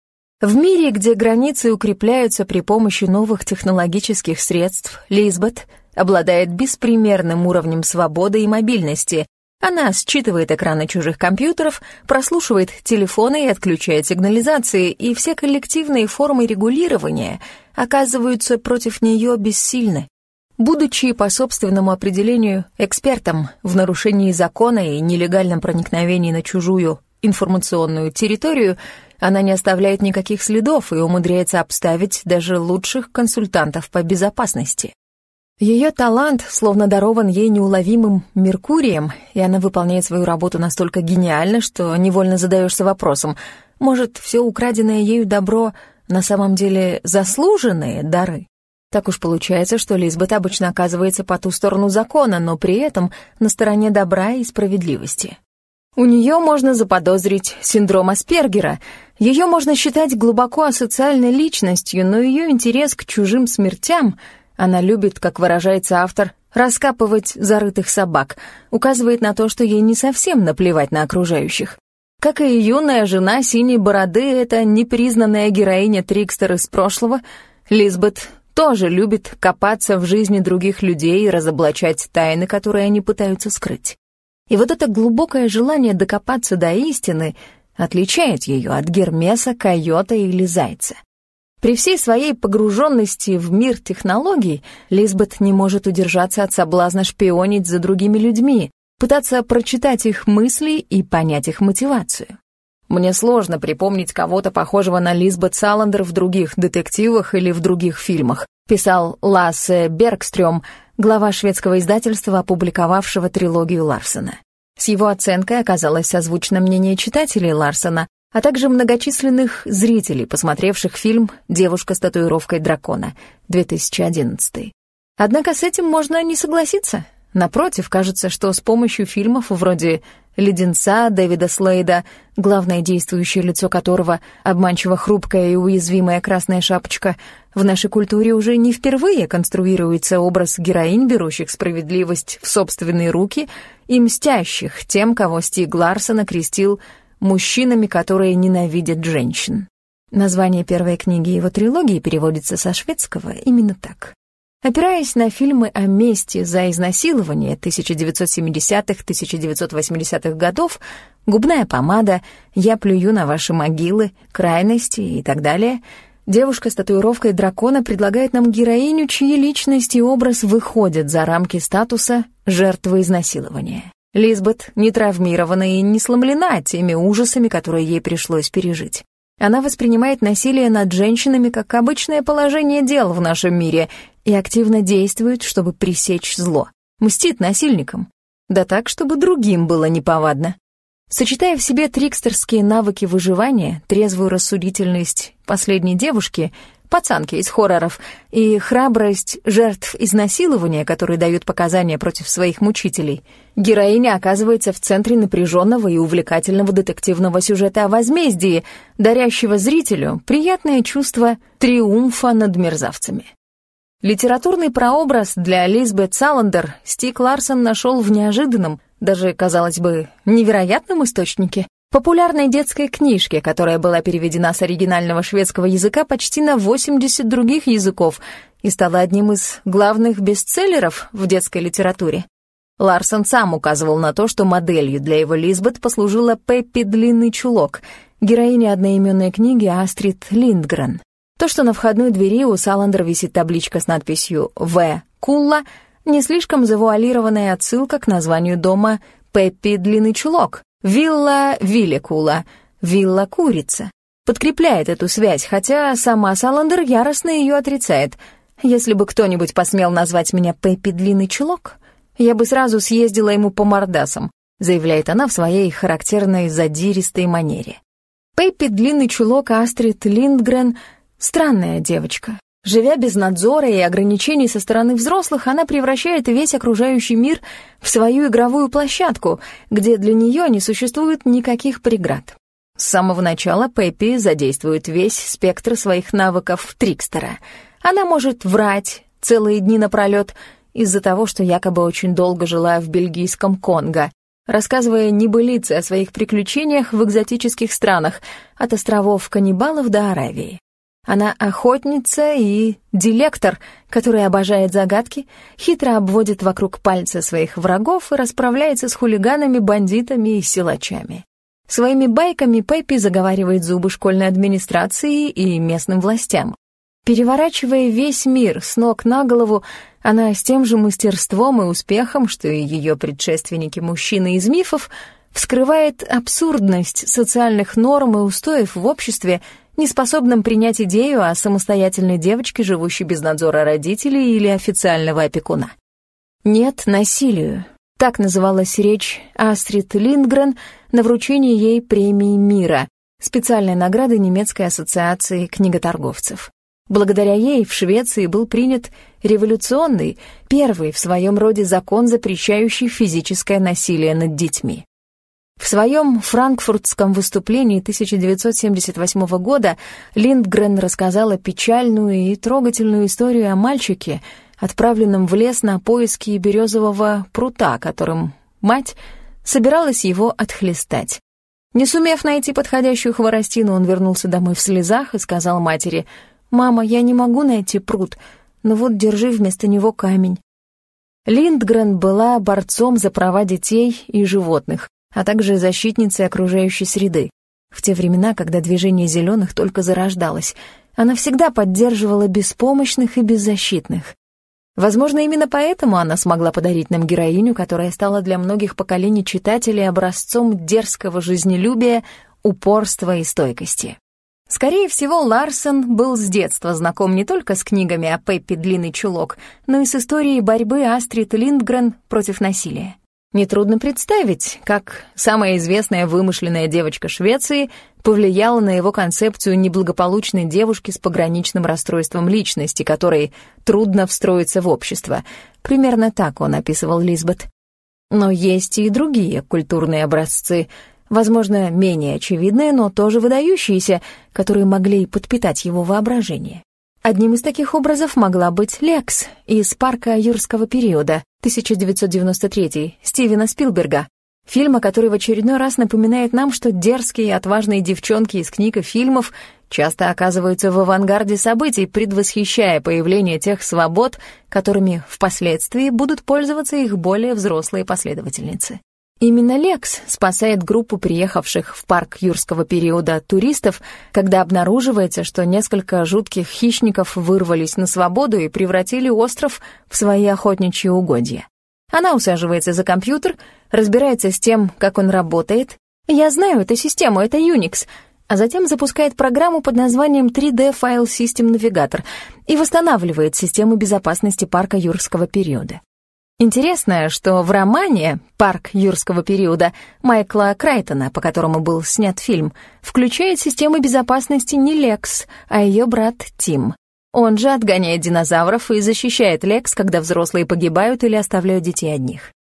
В мире, где границы укрепляются при помощи новых технологических средств, Лизбет обладает беспримерным уровнем свободы и мобильности. Она считывает экраны чужих компьютеров, прослушивает телефоны и отключает сигнализации, и все коллективные формы регулирования оказываются против нее бессильны. Будучи по собственному определению экспертом в нарушении закона и нелегальном проникновении на чужую информационную территорию, она не оставляет никаких следов и умудряется обставить даже лучших консультантов по безопасности. Ее талант словно дарован ей неуловимым Меркурием, и она выполняет свою работу настолько гениально, что невольно задаешься вопросом, может, все украденное ею добро на самом деле заслуженные дары? Так уж получается, что Лизбет обычно оказывается по ту сторону закона, но при этом на стороне добра и справедливости. У нее можно заподозрить синдром Аспергера. Ее можно считать глубоко асоциальной личностью, но ее интерес к чужим смертям, она любит, как выражается автор, раскапывать зарытых собак, указывает на то, что ей не совсем наплевать на окружающих. Как и юная жена синей бороды, это непризнанная героиня Трикстер из прошлого, Лизбет тоже любит копаться в жизни других людей и разоблачать тайны, которые они пытаются скрыть. И вот это глубокое желание докопаться до истины отличает ее от Гермеса, Койота или Зайца. При всей своей погруженности в мир технологий Лизбет не может удержаться от соблазна шпионить за другими людьми, пытаться прочитать их мысли и понять их мотивацию. Мне сложно припомнить кого-то похожего на Лизбет Саландер в других детективах или в других фильмах, писал Лассе Бергстрём, глава шведского издательства, опубликовавшего трилогию Ларсена. С его оценкой оказалось созвучно мнение читателей Ларсена, а также многочисленных зрителей, посмотревших фильм «Девушка с татуировкой дракона» 2011. Однако с этим можно не согласиться. Напротив, кажется, что с помощью фильмов вроде «Леденца» Дэвида Слейда, главное действующее лицо которого — обманчиво хрупкая и уязвимая красная шапочка, в нашей культуре уже не впервые конструируется образ героинь, берущих справедливость в собственные руки и мстящих тем, кого Стиг Ларсон окрестил «мужчинами, которые ненавидят женщин». Название первой книги его трилогии переводится со шведского именно так. Опираясь на фильмы о мести за изнасилование 1970-1980-х годов, «Губная помада», «Я плюю на ваши могилы», «Крайности» и так далее, девушка с татуировкой дракона предлагает нам героиню, чьи личность и образ выходят за рамки статуса жертвы изнасилования. Лизбет не травмирована и не сломлена теми ужасами, которые ей пришлось пережить. Она воспринимает насилие над женщинами как обычное положение дел в нашем мире и активно действует, чтобы пресечь зло. Мстит насильникам. Да так, чтобы другим было неповадно. Сочетая в себе трикстерские навыки выживания, трезвую рассудительность последней девушки, пацанки из хорроров, и храбрость жертв изнасилования, которые дают показания против своих мучителей, героиня оказывается в центре напряженного и увлекательного детективного сюжета о возмездии, дарящего зрителю приятное чувство триумфа над мерзавцами. Литературный прообраз для Лизбет Саландер Стик Ларсон нашел в неожиданном, даже, казалось бы, невероятном источнике, популярной детской книжке, которая была переведена с оригинального шведского языка почти на 80 других языков и стала одним из главных бестселлеров в детской литературе. Ларсон сам указывал на то, что моделью для его Лизбет послужила Пеппи Длинный Чулок, героиня одноименной книги Астрид Линдгрен. То, что на входной двери у Саландер висит табличка с надписью «В. Кулла», не слишком завуалированная отсылка к названию дома «Пеппи Длинный Чулок», «Вилла Вилликула», «Вилла Курица». Подкрепляет эту связь, хотя сама Саландер яростно ее отрицает. Если бы кто-нибудь посмел назвать меня Пеппи Длинный Чулок, я бы сразу съездила ему по мордасам, заявляет она в своей характерной задиристой манере. Пеппи Длинный Чулок Астрид Линдгрен — Странная девочка. Живя без надзора и ограничений со стороны взрослых, она превращает весь окружающий мир в свою игровую площадку, где для нее не существует никаких преград. С самого начала Пеппи задействует весь спектр своих навыков трикстера. Она может врать целые дни напролет из-за того, что якобы очень долго жила в бельгийском Конго, рассказывая небылицы о своих приключениях в экзотических странах, от островов каннибалов до Аравии. Она охотница и дилектор, который обожает загадки, хитро обводит вокруг пальца своих врагов и расправляется с хулиганами, бандитами и силачами. Своими байками Пеппи заговаривает зубы школьной администрации и местным властям. Переворачивая весь мир с ног на голову, она с тем же мастерством и успехом, что и ее предшественники-мужчины из мифов, вскрывает абсурдность социальных норм и устоев в обществе, не способным принять идею о самостоятельной девочке, живущей без надзора родителей или официального опекуна. «Нет насилию», — так называлась речь Астрид Линдгрен на вручении ей премии мира, специальной награды немецкой ассоциации книготорговцев. Благодаря ей в Швеции был принят революционный, первый в своем роде закон, запрещающий физическое насилие над детьми. В своем франкфуртском выступлении 1978 года Линдгрен рассказала печальную и трогательную историю о мальчике, отправленном в лес на поиски березового прута, которым мать собиралась его отхлестать. Не сумев найти подходящую хворостину, он вернулся домой в слезах и сказал матери, «Мама, я не могу найти пруд, но вот держи вместо него камень». Линдгрен была борцом за права детей и животных а также защитницей окружающей среды. В те времена, когда движение зеленых только зарождалось, она всегда поддерживала беспомощных и беззащитных. Возможно, именно поэтому она смогла подарить нам героиню, которая стала для многих поколений читателей образцом дерзкого жизнелюбия, упорства и стойкости. Скорее всего, Ларсон был с детства знаком не только с книгами о Пеппи «Длинный чулок», но и с историей борьбы Астрид Линдгрен против насилия. Нетрудно представить, как самая известная вымышленная девочка Швеции повлияла на его концепцию неблагополучной девушки с пограничным расстройством личности, которой трудно встроиться в общество. Примерно так он описывал Лизбет. Но есть и другие культурные образцы — возможно, менее очевидные, но тоже выдающиеся, которые могли подпитать его воображение. Одним из таких образов могла быть Лекс из «Парка юрского периода» 1993 Стивена Спилберга, фильма, который в очередной раз напоминает нам, что дерзкие и отважные девчонки из книг и фильмов часто оказываются в авангарде событий, предвосхищая появление тех свобод, которыми впоследствии будут пользоваться их более взрослые последовательницы. Именно Лекс спасает группу приехавших в парк юрского периода туристов, когда обнаруживается, что несколько жутких хищников вырвались на свободу и превратили остров в свои охотничьи угодья. Она усаживается за компьютер, разбирается с тем, как он работает. «Я знаю эту систему, это Unix», а затем запускает программу под названием 3D File System Navigator и восстанавливает систему безопасности парка юрского периода. Интересно, что в романе «Парк юрского периода» Майкла Крайтона, по которому был снят фильм, включает систему безопасности не Лекс, а ее брат Тим. Он же отгоняет динозавров и защищает Лекс, когда взрослые погибают или оставляют детей одних.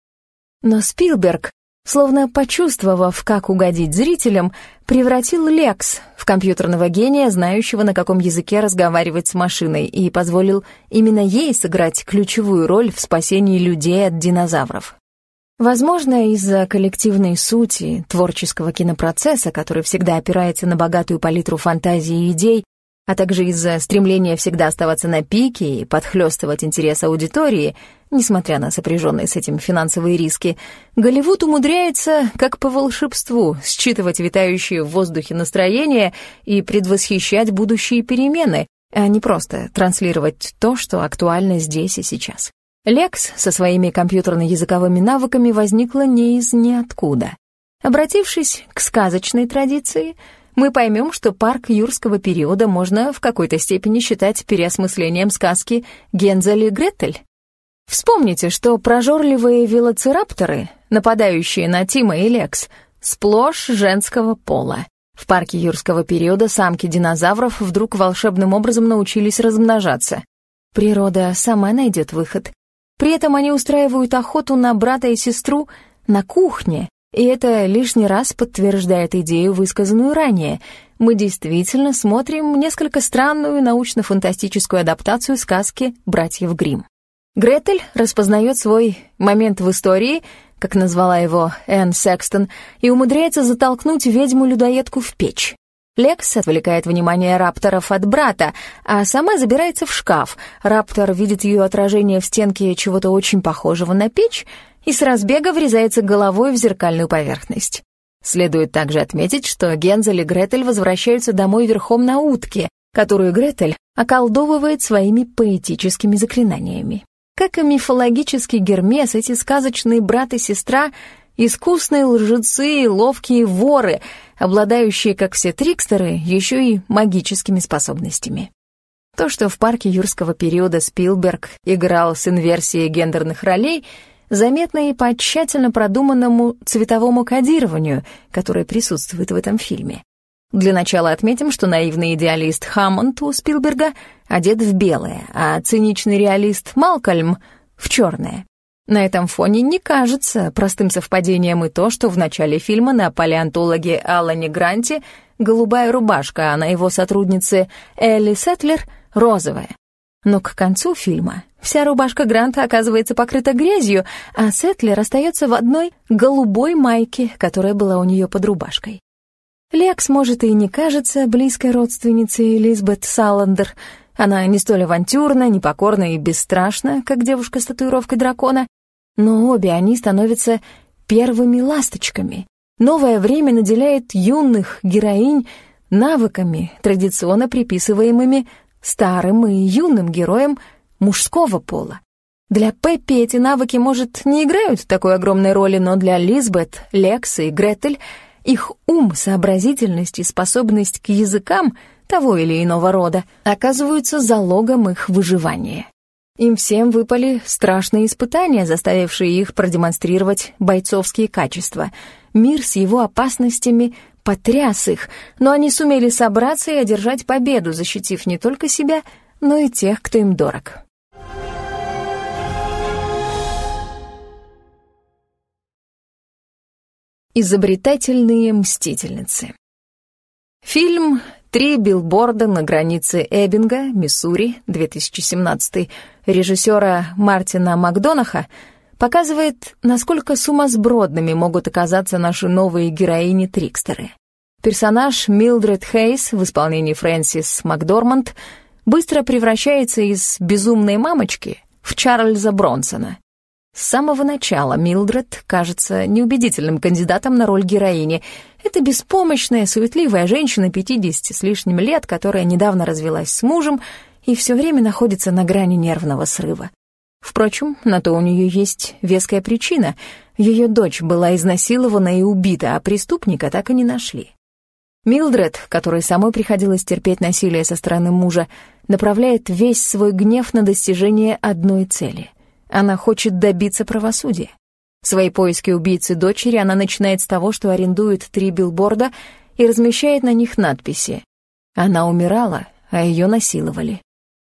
Но Спилберг словно почувствовав, как угодить зрителям, превратил Лекс в компьютерного гения, знающего, на каком языке разговаривать с машиной, и позволил именно ей сыграть ключевую роль в спасении людей от динозавров. Возможно, из-за коллективной сути творческого кинопроцесса, который всегда опирается на богатую палитру фантазии и идей, а также из-за стремления всегда оставаться на пике и подхлёстывать интерес аудитории, несмотря на сопряженные с этим финансовые риски, Голливуд умудряется, как по волшебству, считывать витающие в воздухе настроения и предвосхищать будущие перемены, а не просто транслировать то, что актуально здесь и сейчас. Лекс со своими компьютерно-языковыми навыками возникла не из ниоткуда. Обратившись к сказочной традиции — мы поймем, что парк юрского периода можно в какой-то степени считать переосмыслением сказки «Гензель и Гретель». Вспомните, что прожорливые велоцирапторы, нападающие на Тима и Лекс, сплошь женского пола. В парке юрского периода самки динозавров вдруг волшебным образом научились размножаться. Природа сама найдет выход. При этом они устраивают охоту на брата и сестру на кухне, и это лишний раз подтверждает идею, высказанную ранее. Мы действительно смотрим несколько странную научно-фантастическую адаптацию сказки «Братьев Гримм». Гретель распознает свой момент в истории, как назвала его Энн Секстон, и умудряется затолкнуть ведьму-людоедку в печь. Лекс отвлекает внимание рапторов от брата, а сама забирается в шкаф. Раптор видит ее отражение в стенке чего-то очень похожего на печь и с разбега врезается головой в зеркальную поверхность. Следует также отметить, что Гензель и Гретель возвращаются домой верхом на утке, которую Гретель околдовывает своими поэтическими заклинаниями. Как и мифологический Гермес, эти сказочные брат и сестра — искусные лжецы и ловкие воры, обладающие, как все трикстеры, еще и магическими способностями. То, что в парке юрского периода Спилберг играл с инверсией гендерных ролей — заметно и по тщательно продуманному цветовому кодированию, которое присутствует в этом фильме. Для начала отметим, что наивный идеалист Хаммонд у Спилберга одет в белое, а циничный реалист Малкольм — в черное. На этом фоне не кажется простым совпадением и то, что в начале фильма на палеонтологе Алане Гранте голубая рубашка, а на его сотруднице Элли Сетлер — розовая. Но к концу фильма вся рубашка Гранта оказывается покрыта грязью, а Сетлер остается в одной голубой майке, которая была у нее под рубашкой. Лекс, может, и не кажется близкой родственницей Элизабет Саландер. Она не столь авантюрна, непокорна и бесстрашна, как девушка с татуировкой дракона, но обе они становятся первыми ласточками. Новое время наделяет юных героинь навыками, традиционно приписываемыми старым и юным героям мужского пола. Для Пеппи эти навыки, может, не играют такой огромной роли, но для Лизбет, Лекса и Гретель Их ум, сообразительность и способность к языкам того или иного рода оказываются залогом их выживания. Им всем выпали страшные испытания, заставившие их продемонстрировать бойцовские качества. Мир с его опасностями потряс их, но они сумели собраться и одержать победу, защитив не только себя, но и тех, кто им дорог. Изобретательные мстительницы. Фильм «Три билборда на границе Эббинга, Миссури, 2017» режиссера Мартина Макдонаха показывает, насколько сумасбродными могут оказаться наши новые героини-трикстеры. Персонаж Милдред Хейс в исполнении Фрэнсис Макдорманд быстро превращается из безумной мамочки в Чарльза Бронсона, с самого начала Милдред кажется неубедительным кандидатом на роль героини. Это беспомощная, суетливая женщина 50 с лишним лет, которая недавно развелась с мужем и все время находится на грани нервного срыва. Впрочем, на то у нее есть веская причина. Ее дочь была изнасилована и убита, а преступника так и не нашли. Милдред, которой самой приходилось терпеть насилие со стороны мужа, направляет весь свой гнев на достижение одной цели — она хочет добиться правосудия. Свои поиски убийцы дочери она начинает с того, что арендует три билборда и размещает на них надписи. Она умирала, а ее насиловали.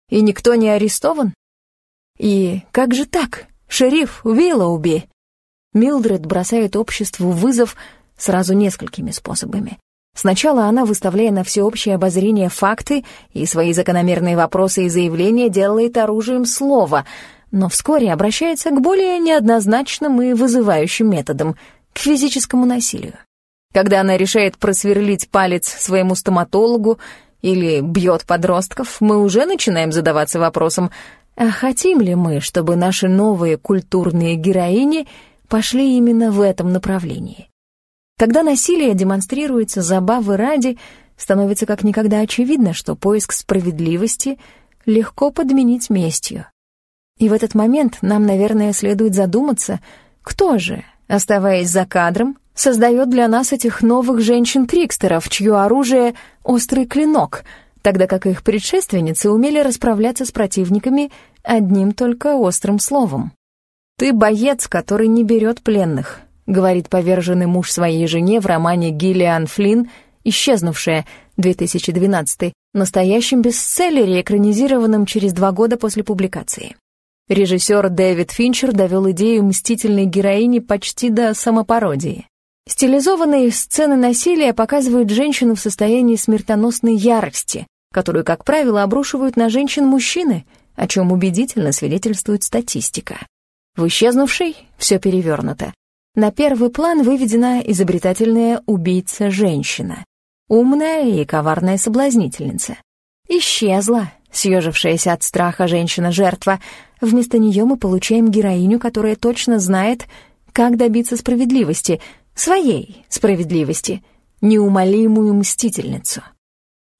И никто не арестован? И как же так? Шериф Виллоуби. Милдред бросает обществу вызов сразу несколькими способами. Сначала она, выставляя на всеобщее обозрение факты и свои закономерные вопросы и заявления, делает оружием слова — но вскоре обращается к более неоднозначным и вызывающим методам — к физическому насилию. Когда она решает просверлить палец своему стоматологу или бьет подростков, мы уже начинаем задаваться вопросом, а хотим ли мы, чтобы наши новые культурные героини пошли именно в этом направлении? Когда насилие демонстрируется забавы ради, становится как никогда очевидно, что поиск справедливости легко подменить местью. И в этот момент нам, наверное, следует задуматься, кто же, оставаясь за кадром, создает для нас этих новых женщин-трикстеров, чье оружие — острый клинок, тогда как их предшественницы умели расправляться с противниками одним только острым словом. «Ты боец, который не берет пленных», — говорит поверженный муж своей жене в романе Гиллиан Флинн «Исчезнувшая», 2012, настоящем бестселлере, экранизированном через два года после публикации. Режиссер Дэвид Финчер довел идею мстительной героини почти до самопародии. Стилизованные сцены насилия показывают женщину в состоянии смертоносной ярости, которую, как правило, обрушивают на женщин мужчины, о чем убедительно свидетельствует статистика. В «Исчезнувшей» все перевернуто. На первый план выведена изобретательная убийца-женщина, умная и коварная соблазнительница. Исчезла, съежившаяся от страха женщина-жертва, Вместо нее мы получаем героиню, которая точно знает, как добиться справедливости, своей справедливости, неумолимую мстительницу.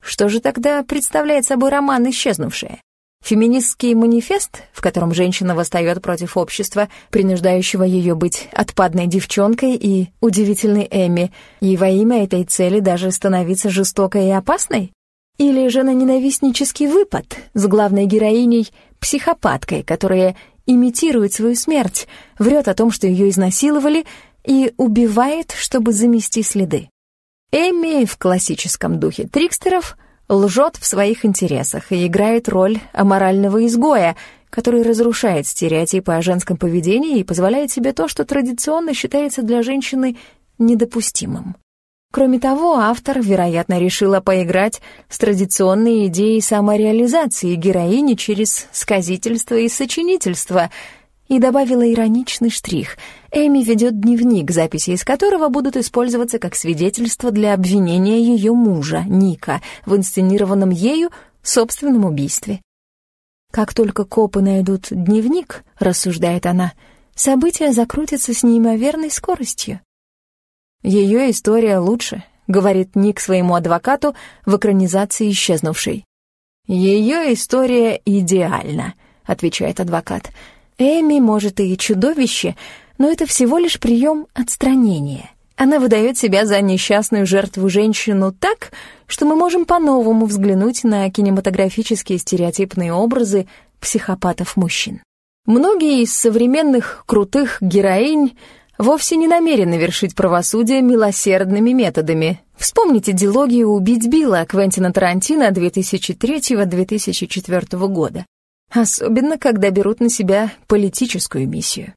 Что же тогда представляет собой роман «Исчезнувшая»? Феминистский манифест, в котором женщина восстает против общества, принуждающего ее быть отпадной девчонкой и удивительной Эми, и во имя этой цели даже становиться жестокой и опасной? Или же на ненавистнический выпад с главной героиней — психопаткой, которая имитирует свою смерть, врет о том, что ее изнасиловали, и убивает, чтобы замести следы. Эми в классическом духе трикстеров лжет в своих интересах и играет роль аморального изгоя, который разрушает стереотипы о женском поведении и позволяет себе то, что традиционно считается для женщины недопустимым. Кроме того, автор, вероятно, решила поиграть с традиционной идеей самореализации героини через сказительство и сочинительство и добавила ироничный штрих. Эми ведет дневник, записи из которого будут использоваться как свидетельство для обвинения ее мужа, Ника, в инсценированном ею собственном убийстве. Как только копы найдут дневник, рассуждает она, события закрутятся с неимоверной скоростью. Ее история лучше, говорит Ник своему адвокату в экранизации «Исчезнувшей». Ее история идеальна, отвечает адвокат. Эми, может, и чудовище, но это всего лишь прием отстранения. Она выдает себя за несчастную жертву женщину так, что мы можем по-новому взглянуть на кинематографические стереотипные образы психопатов-мужчин. Многие из современных крутых героинь вовсе не намерены вершить правосудие милосердными методами. Вспомните дилогию «Убить Билла» Квентина Тарантино 2003-2004 года. Особенно, когда берут на себя политическую миссию.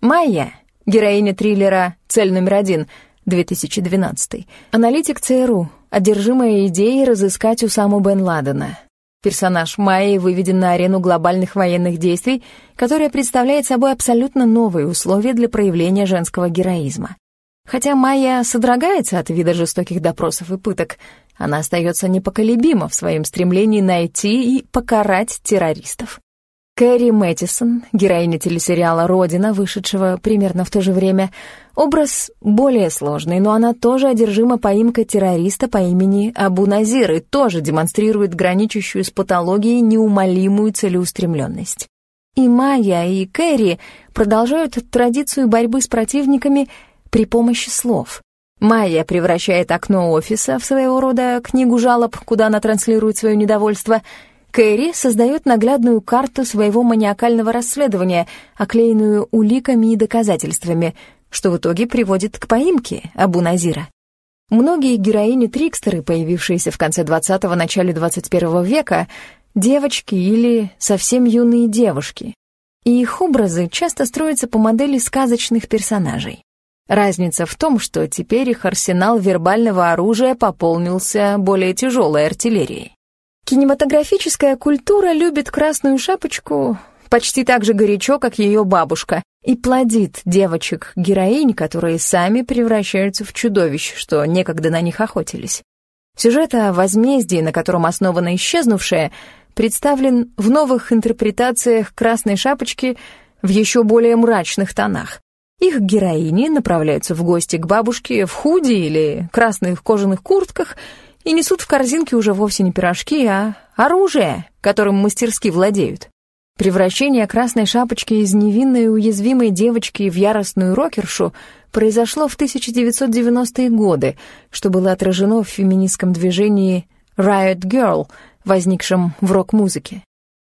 Майя, героиня триллера «Цель номер один», 2012. Аналитик ЦРУ, одержимая идеей разыскать Усаму бен Ладена. Персонаж Майи выведен на арену глобальных военных действий, которая представляет собой абсолютно новые условия для проявления женского героизма. Хотя Майя содрогается от вида жестоких допросов и пыток, она остается непоколебима в своем стремлении найти и покарать террористов. Кэрри Мэттисон, героиня телесериала «Родина», вышедшего примерно в то же время, образ более сложный, но она тоже одержима поимкой террориста по имени Абу Назир и тоже демонстрирует граничащую с патологией неумолимую целеустремленность. И Майя, и Кэрри продолжают традицию борьбы с противниками при помощи слов. Майя превращает окно офиса в своего рода книгу жалоб, куда она транслирует свое недовольство — Кэрри создает наглядную карту своего маниакального расследования, оклеенную уликами и доказательствами, что в итоге приводит к поимке Абу Назира. Многие героини-трикстеры, появившиеся в конце 20-го, начале 21 века, девочки или совсем юные девушки, и их образы часто строятся по модели сказочных персонажей. Разница в том, что теперь их арсенал вербального оружия пополнился более тяжелой артиллерией. Кинематографическая культура любит красную шапочку почти так же горячо, как ее бабушка, и плодит девочек-героинь, которые сами превращаются в чудовищ, что некогда на них охотились. Сюжет о возмездии, на котором основана исчезнувшая, представлен в новых интерпретациях «Красной шапочки» в еще более мрачных тонах. Их героини направляются в гости к бабушке в худи или красных кожаных куртках — и несут в корзинке уже вовсе не пирожки, а оружие, которым мастерски владеют. Превращение красной шапочки из невинной уязвимой девочки в яростную рокершу произошло в 1990-е годы, что было отражено в феминистском движении Riot Girl, возникшем в рок-музыке.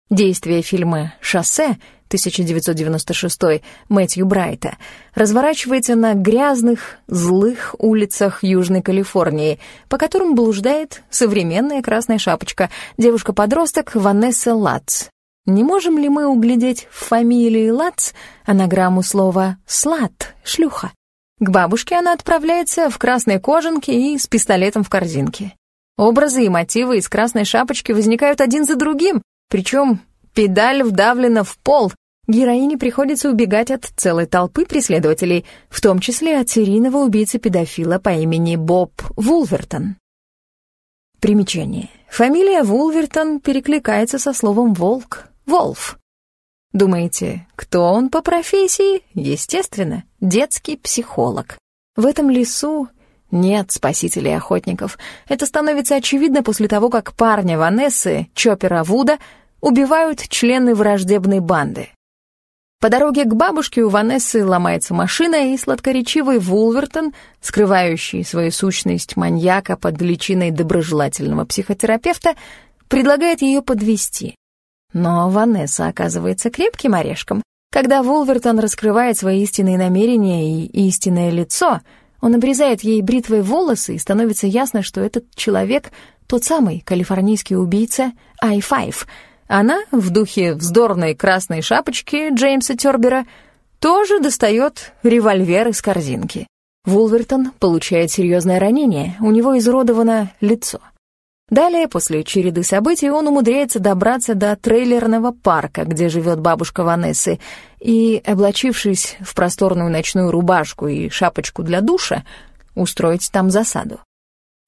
Действие фильма «Шоссе» 1996 Мэтью Брайта разворачивается на грязных, злых улицах Южной Калифорнии, по которым блуждает современная красная шапочка, девушка-подросток Ванесса Латц. Не можем ли мы углядеть в фамилии Латц анаграмму слова «слат» — «шлюха»? К бабушке она отправляется в красной кожанке и с пистолетом в корзинке. Образы и мотивы из красной шапочки возникают один за другим, причем педаль вдавлена в пол, героине приходится убегать от целой толпы преследователей, в том числе от серийного убийцы-педофила по имени Боб Вулвертон. Примечание. Фамилия Вулвертон перекликается со словом «волк», «волф». Думаете, кто он по профессии? Естественно, детский психолог. В этом лесу нет спасителей охотников. Это становится очевидно после того, как парня Ванессы, Чоппера Вуда, убивают члены враждебной банды. По дороге к бабушке у Ванессы ломается машина, и сладкоречивый Вулвертон, скрывающий свою сущность маньяка под личиной доброжелательного психотерапевта, предлагает ее подвести. Но Ванесса оказывается крепким орешком. Когда Вулвертон раскрывает свои истинные намерения и истинное лицо, он обрезает ей бритвой волосы, и становится ясно, что этот человек — тот самый калифорнийский убийца I-5 — она, в духе вздорной красной шапочки Джеймса Тербера, тоже достает револьвер из корзинки. Вулвертон получает серьезное ранение, у него изуродовано лицо. Далее, после череды событий, он умудряется добраться до трейлерного парка, где живет бабушка Ванессы, и, облачившись в просторную ночную рубашку и шапочку для душа, устроить там засаду.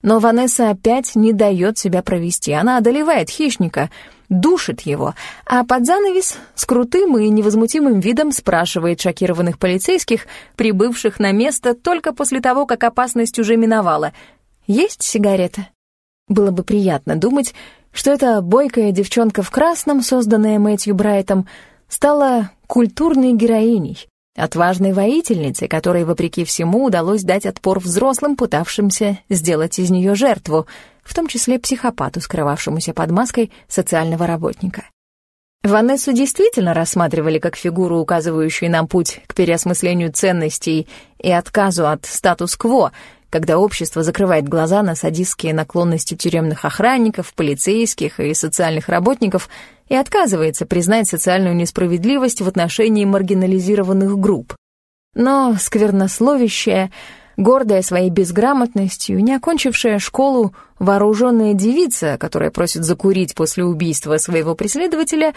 Но Ванесса опять не дает себя провести, она одолевает хищника — душит его, а под занавес с крутым и невозмутимым видом спрашивает шокированных полицейских, прибывших на место только после того, как опасность уже миновала. «Есть сигарета?» Было бы приятно думать, что эта бойкая девчонка в красном, созданная Мэтью Брайтом, стала культурной героиней, отважной воительницей, которой, вопреки всему, удалось дать отпор взрослым, пытавшимся сделать из нее жертву, в том числе психопату, скрывавшемуся под маской социального работника. Ванессу действительно рассматривали как фигуру, указывающую нам путь к переосмыслению ценностей и отказу от статус-кво, когда общество закрывает глаза на садистские наклонности тюремных охранников, полицейских и социальных работников и отказывается признать социальную несправедливость в отношении маргинализированных групп. Но сквернословящая, гордая своей безграмотностью, не окончившая школу вооруженная девица, которая просит закурить после убийства своего преследователя,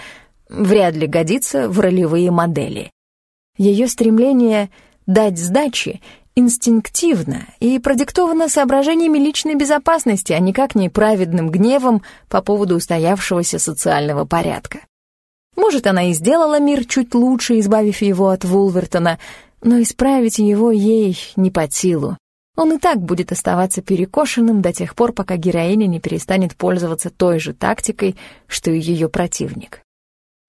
вряд ли годится в ролевые модели. Ее стремление дать сдачи инстинктивно и продиктовано соображениями личной безопасности, а никак не праведным гневом по поводу устоявшегося социального порядка. Может, она и сделала мир чуть лучше, избавив его от Вулвертона, но исправить его ей не под силу. Он и так будет оставаться перекошенным до тех пор, пока героиня не перестанет пользоваться той же тактикой, что и ее противник.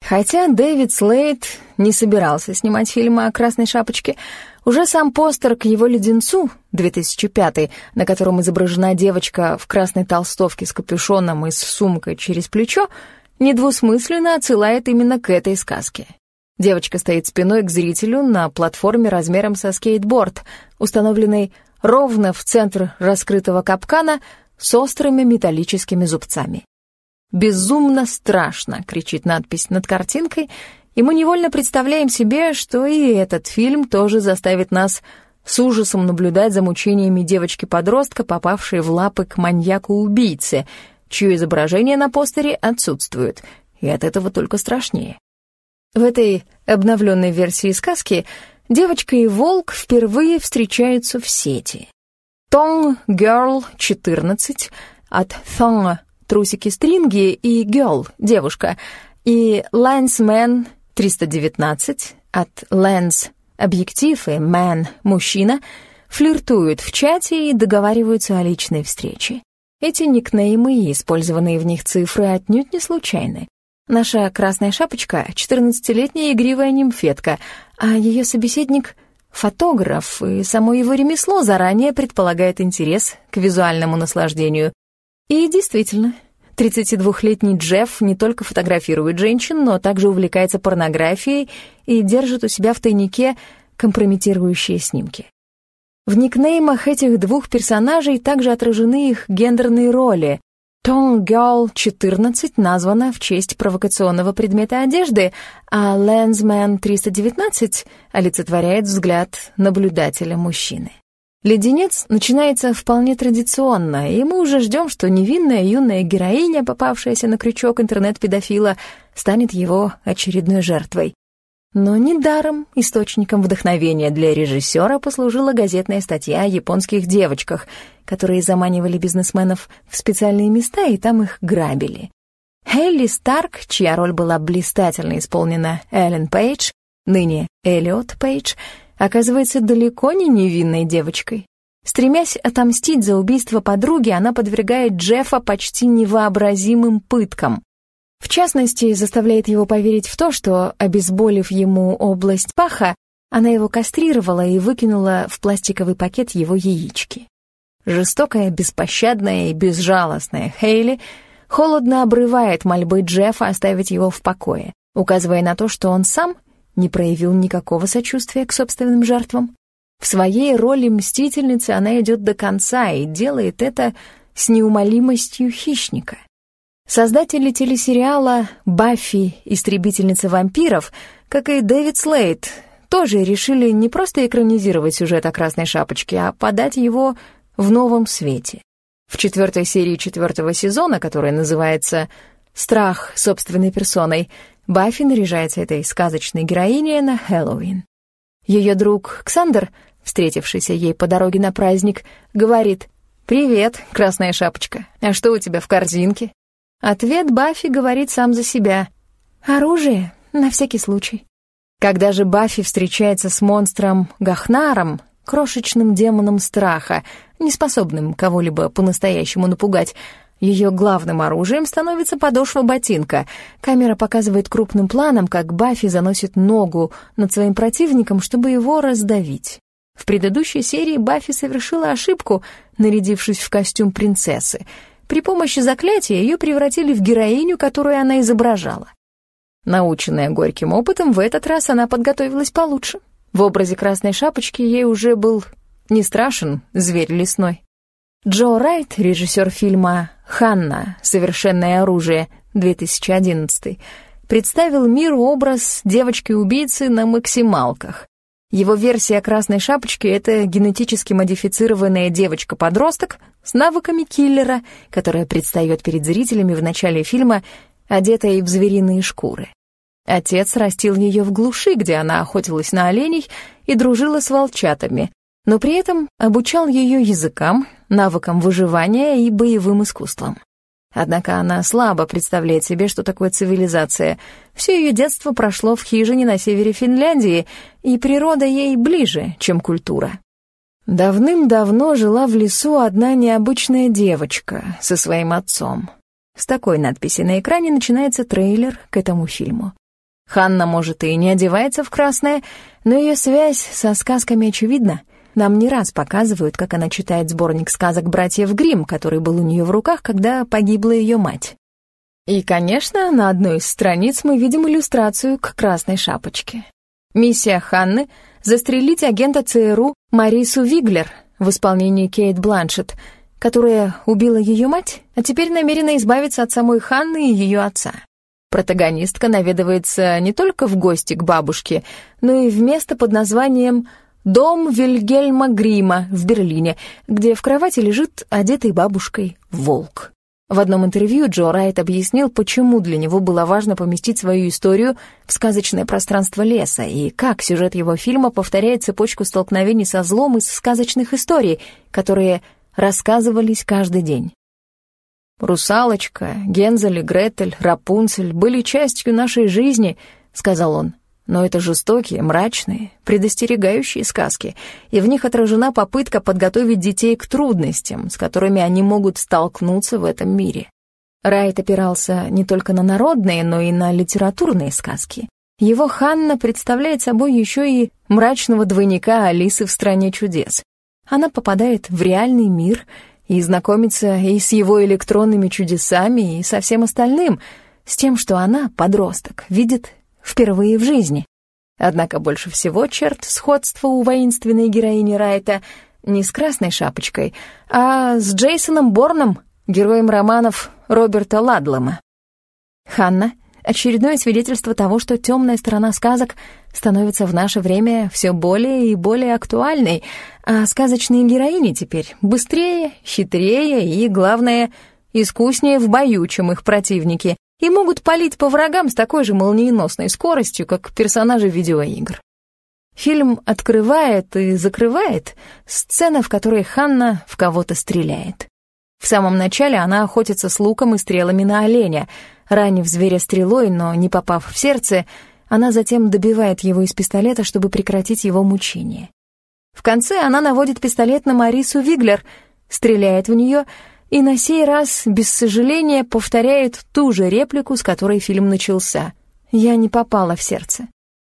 Хотя Дэвид Слейд не собирался снимать фильмы о «Красной шапочке», уже сам постер к его «Леденцу» 2005, на котором изображена девочка в красной толстовке с капюшоном и с сумкой через плечо, недвусмысленно отсылает именно к этой сказке. Девочка стоит спиной к зрителю на платформе размером со скейтборд, установленной ровно в центр раскрытого капкана с острыми металлическими зубцами. «Безумно страшно!» — кричит надпись над картинкой, и мы невольно представляем себе, что и этот фильм тоже заставит нас с ужасом наблюдать за мучениями девочки-подростка, попавшей в лапы к маньяку-убийце, чье изображение на постере отсутствует, и от этого только страшнее. В этой обновленной версии сказки девочка и волк впервые встречаются в сети. Тong Girl 14 от Thong трусики-стринги и Girl девушка и Lensman 319 от Lens объектив и Man мужчина флиртуют в чате и договариваются о личной встрече. Эти никнеймы и использованные в них цифры отнюдь не случайны. Наша красная шапочка — 14-летняя игривая нимфетка, а ее собеседник — фотограф, и само его ремесло заранее предполагает интерес к визуальному наслаждению. И действительно, 32-летний Джефф не только фотографирует женщин, но также увлекается порнографией и держит у себя в тайнике компрометирующие снимки. В никнеймах этих двух персонажей также отражены их гендерные роли, Tong Girl 14 названа в честь провокационного предмета одежды, а Lensman 319 олицетворяет взгляд наблюдателя мужчины. Леденец начинается вполне традиционно, и мы уже ждем, что невинная юная героиня, попавшаяся на крючок интернет-педофила, станет его очередной жертвой. Но недаром источником вдохновения для режиссера послужила газетная статья о японских девочках, которые заманивали бизнесменов в специальные места и там их грабили. Хелли Старк, чья роль была блистательно исполнена Эллен Пейдж, ныне Эллиот Пейдж, оказывается далеко не невинной девочкой. Стремясь отомстить за убийство подруги, она подвергает Джеффа почти невообразимым пыткам. В частности, заставляет его поверить в то, что, обезболив ему область паха, она его кастрировала и выкинула в пластиковый пакет его яички. Жестокая, беспощадная и безжалостная Хейли холодно обрывает мольбы Джеффа оставить его в покое, указывая на то, что он сам не проявил никакого сочувствия к собственным жертвам. В своей роли мстительницы она идет до конца и делает это с неумолимостью хищника. Создатели телесериала «Баффи. Истребительница вампиров», как и Дэвид Слейд, тоже решили не просто экранизировать сюжет о Красной Шапочке, а подать его в новом свете. В четвертой серии четвертого сезона, которая называется «Страх собственной персоной», Баффи наряжается этой сказочной героиней на Хэллоуин. Ее друг Ксандер, встретившийся ей по дороге на праздник, говорит «Привет, Красная Шапочка, а что у тебя в корзинке?» Ответ Баффи говорит сам за себя. «Оружие, на всякий случай». Когда же Баффи встречается с монстром Гахнаром, крошечным демоном страха, неспособным кого-либо по-настоящему напугать, Ее главным оружием становится подошва ботинка. Камера показывает крупным планом, как Баффи заносит ногу над своим противником, чтобы его раздавить. В предыдущей серии Баффи совершила ошибку, нарядившись в костюм принцессы. При помощи заклятия ее превратили в героиню, которую она изображала. Наученная горьким опытом, в этот раз она подготовилась получше. В образе Красной Шапочки ей уже был не страшен зверь лесной. Джо Райт, режиссер фильма «Ханна. Совершенное оружие» 2011, представил миру образ девочки-убийцы на максималках. Его версия «Красной шапочки» — это генетически модифицированная девочка-подросток с навыками киллера, которая предстает перед зрителями в начале фильма, одетая в звериные шкуры. Отец растил ее в глуши, где она охотилась на оленей и дружила с волчатами, но при этом обучал ее языкам, навыкам выживания и боевым искусствам. Однако она слабо представляет себе, что такое цивилизация. Все ее детство прошло в хижине на севере Финляндии, и природа ей ближе, чем культура. Давным-давно жила в лесу одна необычная девочка со своим отцом. С такой надписью на экране начинается трейлер к этому фильму. Ханна, может, и не одевается в красное, но ее связь со сказками очевидна — нам не раз показывают, как она читает сборник сказок братьев Гримм, который был у нее в руках, когда погибла ее мать. И, конечно, на одной из страниц мы видим иллюстрацию к красной шапочке. Миссия Ханны — застрелить агента ЦРУ Марису Виглер в исполнении Кейт Бланшетт, которая убила ее мать, а теперь намерена избавиться от самой Ханны и ее отца. Протагонистка наведывается не только в гости к бабушке, но и в место под названием Дом Вильгельма Грима в Берлине, где в кровати лежит одетый бабушкой волк. В одном интервью Джо Райт объяснил, почему для него было важно поместить свою историю в сказочное пространство леса и как сюжет его фильма повторяет цепочку столкновений со злом из сказочных историй, которые рассказывались каждый день. «Русалочка, Гензель и Гретель, Рапунцель были частью нашей жизни», — сказал он. Но это жестокие, мрачные, предостерегающие сказки, и в них отражена попытка подготовить детей к трудностям, с которыми они могут столкнуться в этом мире. Райт опирался не только на народные, но и на литературные сказки. Его Ханна представляет собой еще и мрачного двойника Алисы в «Стране чудес». Она попадает в реальный мир и знакомится и с его электронными чудесами, и со всем остальным, с тем, что она, подросток, видит впервые в жизни. Однако больше всего черт сходства у воинственной героини Райта не с Красной Шапочкой, а с Джейсоном Борном, героем романов Роберта Ладлома. Ханна — очередное свидетельство того, что темная сторона сказок становится в наше время все более и более актуальной, а сказочные героини теперь быстрее, хитрее и, главное, искуснее в бою, чем их противники, и могут палить по врагам с такой же молниеносной скоростью, как персонажи видеоигр. Фильм открывает и закрывает сцена, в которой Ханна в кого-то стреляет. В самом начале она охотится с луком и стрелами на оленя, ранив зверя стрелой, но не попав в сердце, она затем добивает его из пистолета, чтобы прекратить его мучение. В конце она наводит пистолет на Марису Виглер, стреляет в нее — и на сей раз, без сожаления, повторяет ту же реплику, с которой фильм начался. «Я не попала в сердце».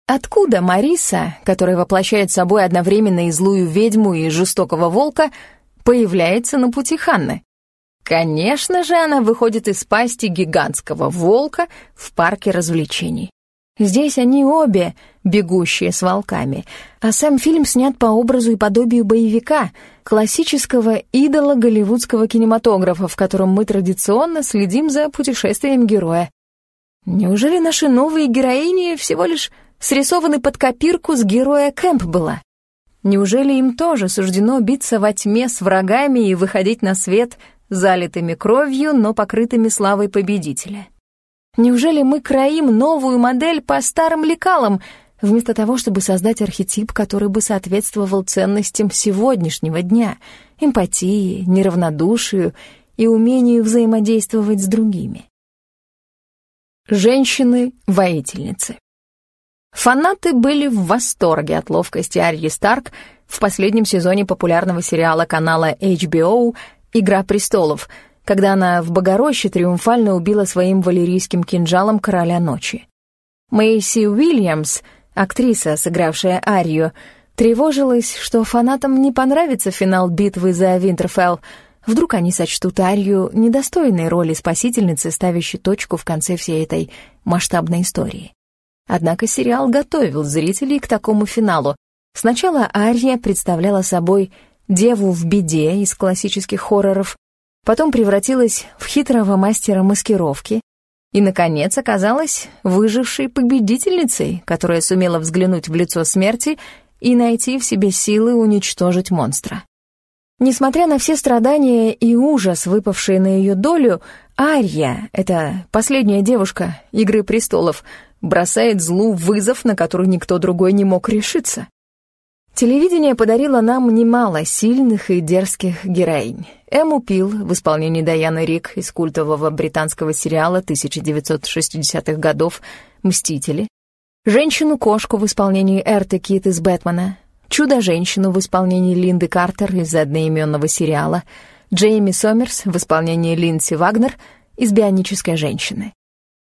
Откуда Мариса, которая воплощает собой одновременно и злую ведьму, и жестокого волка, появляется на пути Ханны? Конечно же, она выходит из пасти гигантского волка в парке развлечений. Здесь они обе бегущие с волками, а сам фильм снят по образу и подобию боевика, классического идола голливудского кинематографа, в котором мы традиционно следим за путешествием героя. Неужели наши новые героини всего лишь срисованы под копирку с героя Кэмпбелла? Неужели им тоже суждено биться во тьме с врагами и выходить на свет залитыми кровью, но покрытыми славой победителя? Неужели мы краим новую модель по старым лекалам, вместо того, чтобы создать архетип, который бы соответствовал ценностям сегодняшнего дня, эмпатии, неравнодушию и умению взаимодействовать с другими? Женщины-воительницы. Фанаты были в восторге от ловкости Арьи Старк в последнем сезоне популярного сериала канала HBO «Игра престолов», когда она в Богороще триумфально убила своим валерийским кинжалом короля ночи. Мэйси Уильямс, актриса, сыгравшая Арию, тревожилась, что фанатам не понравится финал битвы за Винтерфелл, Вдруг они сочтут Арию недостойной роли спасительницы, ставящей точку в конце всей этой масштабной истории. Однако сериал готовил зрителей к такому финалу. Сначала Ария представляла собой деву в беде из классических хорроров, потом превратилась в хитрого мастера маскировки и, наконец, оказалась выжившей победительницей, которая сумела взглянуть в лицо смерти и найти в себе силы уничтожить монстра. Несмотря на все страдания и ужас, выпавшие на ее долю, Арья, эта последняя девушка «Игры престолов», бросает злу вызов, на который никто другой не мог решиться. Телевидение подарило нам немало сильных и дерзких героинь. Эму Пил в исполнении Даяны Рик из культового британского сериала 1960-х годов «Мстители», женщину-кошку в исполнении Эрты Кит из «Бэтмена», Чудо-женщину в исполнении Линды Картер из одноименного сериала, Джейми Сомерс в исполнении Линдси Вагнер из «Бионической женщины».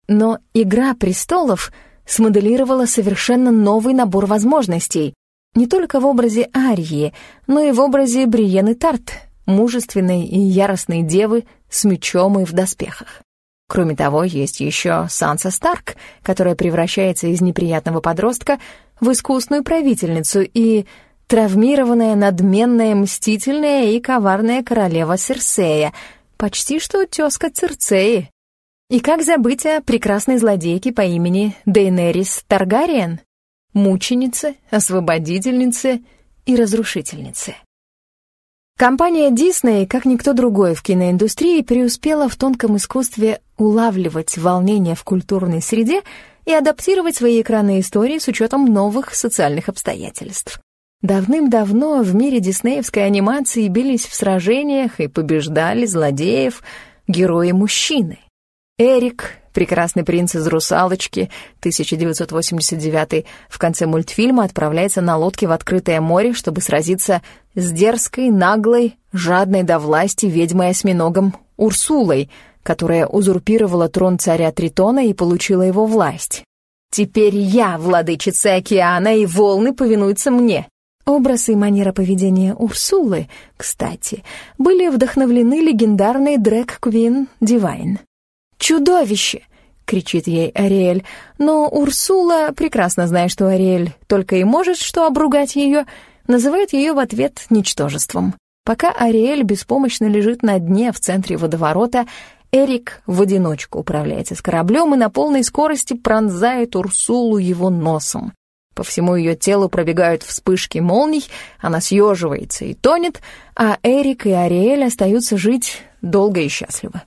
Но «Игра престолов» смоделировала совершенно новый набор возможностей, не только в образе Арии, но и в образе Бриены Тарт, мужественной и яростной девы с мечом и в доспехах. Кроме того, есть еще Санса Старк, которая превращается из неприятного подростка в искусную правительницу и травмированная, надменная, мстительная и коварная королева Серсея, почти что тезка Цирцеи. И как забыть о прекрасной злодейке по имени Дейнерис Таргариен, мученице, освободительнице и разрушительнице. Компания Disney, как никто другой в киноиндустрии, преуспела в тонком искусстве улавливать волнения в культурной среде и адаптировать свои экранные истории с учетом новых социальных обстоятельств. Давным-давно в мире диснеевской анимации бились в сражениях и побеждали злодеев герои-мужчины. Эрик, прекрасный принц из «Русалочки» 1989 в конце мультфильма отправляется на лодке в открытое море, чтобы сразиться с дерзкой, наглой, жадной до власти ведьмой-осьминогом Урсулой, которая узурпировала трон царя Тритона и получила его власть. «Теперь я владычица океана, и волны повинуются мне», Образ и манера поведения Урсулы, кстати, были вдохновлены легендарной дрэк-квин Дивайн. «Чудовище!» — кричит ей Ариэль, но Урсула, прекрасно зная, что Ариэль только и может что обругать ее, называет ее в ответ ничтожеством. Пока Ариэль беспомощно лежит на дне в центре водоворота, Эрик в одиночку управляется с кораблем и на полной скорости пронзает Урсулу его носом. По всему ее телу пробегают вспышки молний, она съеживается и тонет, а Эрик и Ариэль остаются жить долго и счастливо.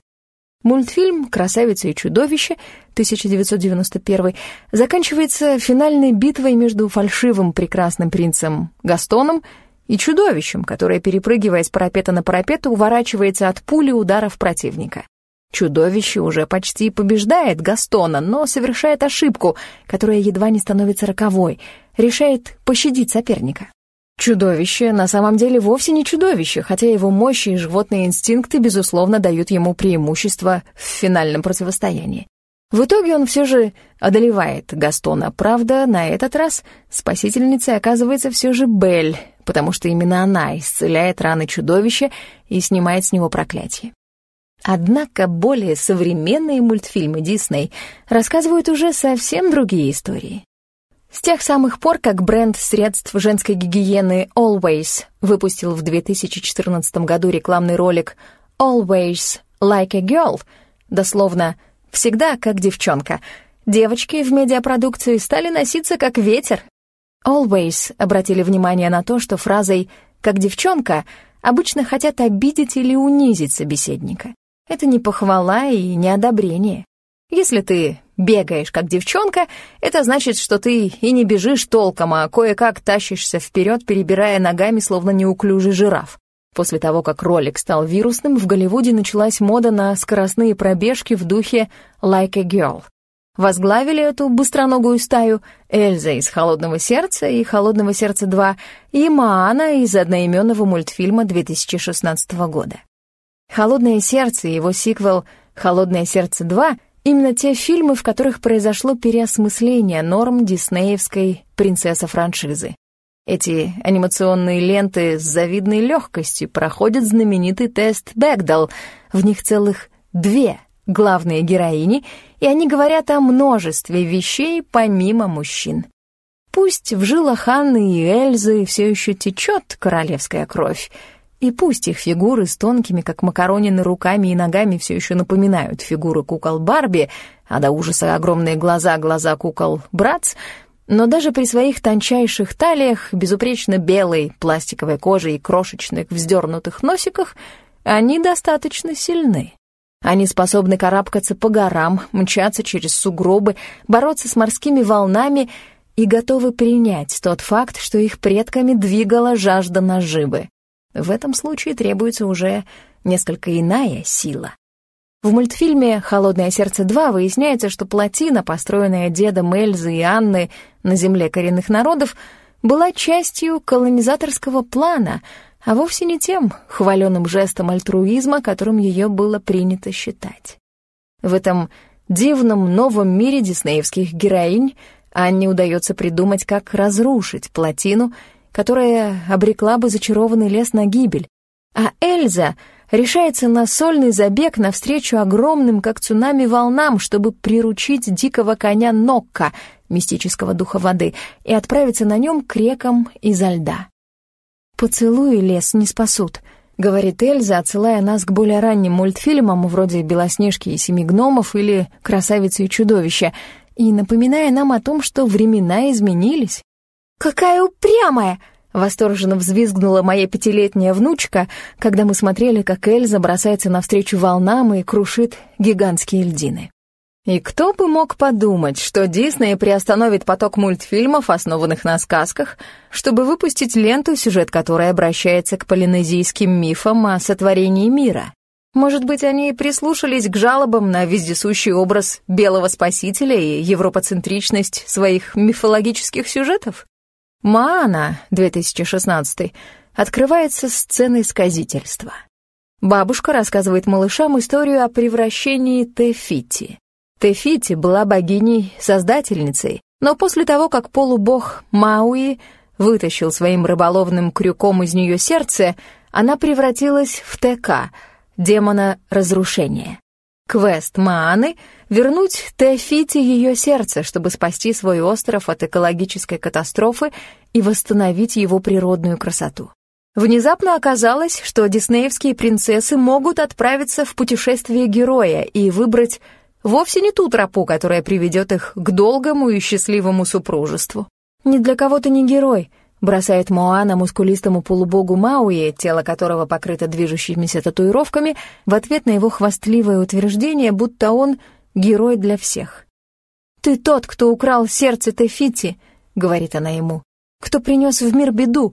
Мультфильм «Красавица и чудовище» 1991 заканчивается финальной битвой между фальшивым прекрасным принцем Гастоном и чудовищем, которое, перепрыгивая с парапета на парапет, уворачивается от пули ударов противника. Чудовище уже почти побеждает Гастона, но совершает ошибку, которая едва не становится роковой, решает пощадить соперника. Чудовище на самом деле вовсе не чудовище, хотя его мощь и животные инстинкты, безусловно, дают ему преимущество в финальном противостоянии. В итоге он все же одолевает Гастона. Правда, на этот раз спасительницей оказывается все же Белль, потому что именно она исцеляет раны чудовища и снимает с него проклятие. Однако более современные мультфильмы Дисней рассказывают уже совсем другие истории. С тех самых пор, как бренд средств женской гигиены Always выпустил в 2014 году рекламный ролик Always Like a Girl, дословно «всегда как девчонка», девочки в медиапродукции стали носиться как ветер. Always обратили внимание на то, что фразой «как девчонка» обычно хотят обидеть или унизить собеседника. Это не похвала и не одобрение. Если ты бегаешь как девчонка, это значит, что ты и не бежишь толком, а кое-как тащишься вперед, перебирая ногами, словно неуклюжий жираф. После того, как ролик стал вирусным, в Голливуде началась мода на скоростные пробежки в духе «like a girl». Возглавили эту быстроногую стаю Эльза из «Холодного сердца» и «Холодного сердца 2» и Маана из одноименного мультфильма 2016 года. «Холодное сердце» и его сиквел «Холодное сердце 2» — именно те фильмы, в которых произошло переосмысление норм диснеевской принцессы-франшизы. Эти анимационные ленты с завидной легкостью проходят знаменитый тест Бэгдал. В них целых две главные героини, и они говорят о множестве вещей помимо мужчин. Пусть в жилах Анны и Эльзы все еще течет королевская кровь, и пусть их фигуры с тонкими, как макаронины, руками и ногами все еще напоминают фигуры кукол Барби, а до ужаса огромные глаза глаза кукол Братц, но даже при своих тончайших талиях, безупречно белой пластиковой коже и крошечных вздернутых носиках, они достаточно сильны. Они способны карабкаться по горам, мчаться через сугробы, бороться с морскими волнами и готовы принять тот факт, что их предками двигала жажда наживы. В этом случае требуется уже несколько иная сила. В мультфильме «Холодное сердце 2» выясняется, что плотина, построенная дедом Эльзы и Анны на земле коренных народов, была частью колонизаторского плана, а вовсе не тем хваленым жестом альтруизма, которым ее было принято считать. В этом дивном новом мире диснеевских героинь Анне удается придумать, как разрушить плотину, которая обрекла бы зачарованный лес на гибель, а Эльза — решается на сольный забег навстречу огромным, как цунами, волнам, чтобы приручить дикого коня Нокка, мистического духа воды, и отправиться на нем к рекам изо льда. «Поцелуи лес не спасут», — говорит Эльза, отсылая нас к более ранним мультфильмам вроде «Белоснежки и семи гномов» или «Красавица и чудовище», и напоминая нам о том, что времена изменились. «Какая упрямая!» Восторженно взвизгнула моя пятилетняя внучка, когда мы смотрели, как Эльза бросается навстречу волнам и крушит гигантские льдины. И кто бы мог подумать, что Дисней приостановит поток мультфильмов, основанных на сказках, чтобы выпустить ленту, сюжет которой обращается к полинезийским мифам о сотворении мира. Может быть, они прислушались к жалобам на вездесущий образ белого спасителя и европоцентричность своих мифологических сюжетов? Маана, 2016, открывается сценой сказительства. Бабушка рассказывает малышам историю о превращении Тефити. Тефити была богиней-создательницей, но после того, как полубог Мауи вытащил своим рыболовным крюком из нее сердце, она превратилась в ТК, демона разрушения. Квест Мааны — вернуть Теофите ее сердце, чтобы спасти свой остров от экологической катастрофы и восстановить его природную красоту. Внезапно оказалось, что диснеевские принцессы могут отправиться в путешествие героя и выбрать вовсе не ту тропу, которая приведет их к долгому и счастливому супружеству. Ни для кого ты не герой — бросает Моана мускулистому полубогу Мауи, тело которого покрыто движущимися татуировками, в ответ на его хвастливое утверждение, будто он герой для всех. «Ты тот, кто украл сердце Тефити», — говорит она ему, — «кто принес в мир беду».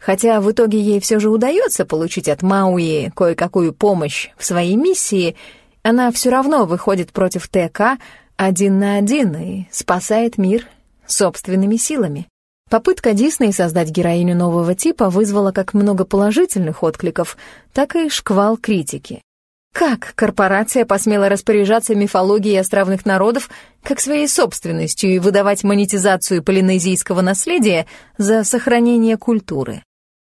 Хотя в итоге ей все же удается получить от Мауи кое-какую помощь в своей миссии, она все равно выходит против ТК один на один и спасает мир собственными силами. Попытка Дисней создать героиню нового типа вызвала как много положительных откликов, так и шквал критики. Как корпорация посмела распоряжаться мифологией островных народов как своей собственностью и выдавать монетизацию полинезийского наследия за сохранение культуры?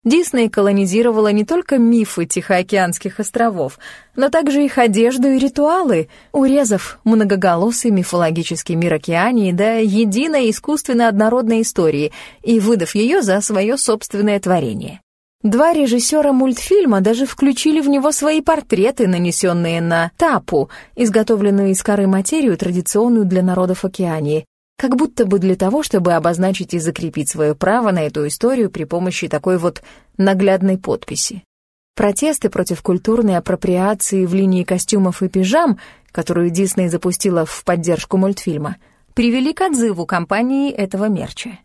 Дисней колонизировала не только мифы Тихоокеанских островов, но также их одежду и ритуалы, урезав многоголосый мифологический мир Океании до единой искусственно однородной истории и выдав ее за свое собственное творение. Два режиссера мультфильма даже включили в него свои портреты, нанесенные на тапу, изготовленную из коры материю, традиционную для народов Океании, как будто бы для того, чтобы обозначить и закрепить свое право на эту историю при помощи такой вот наглядной подписи. Протесты против культурной апроприации в линии костюмов и пижам, которую Дисней запустила в поддержку мультфильма, привели к отзыву компании этого мерча.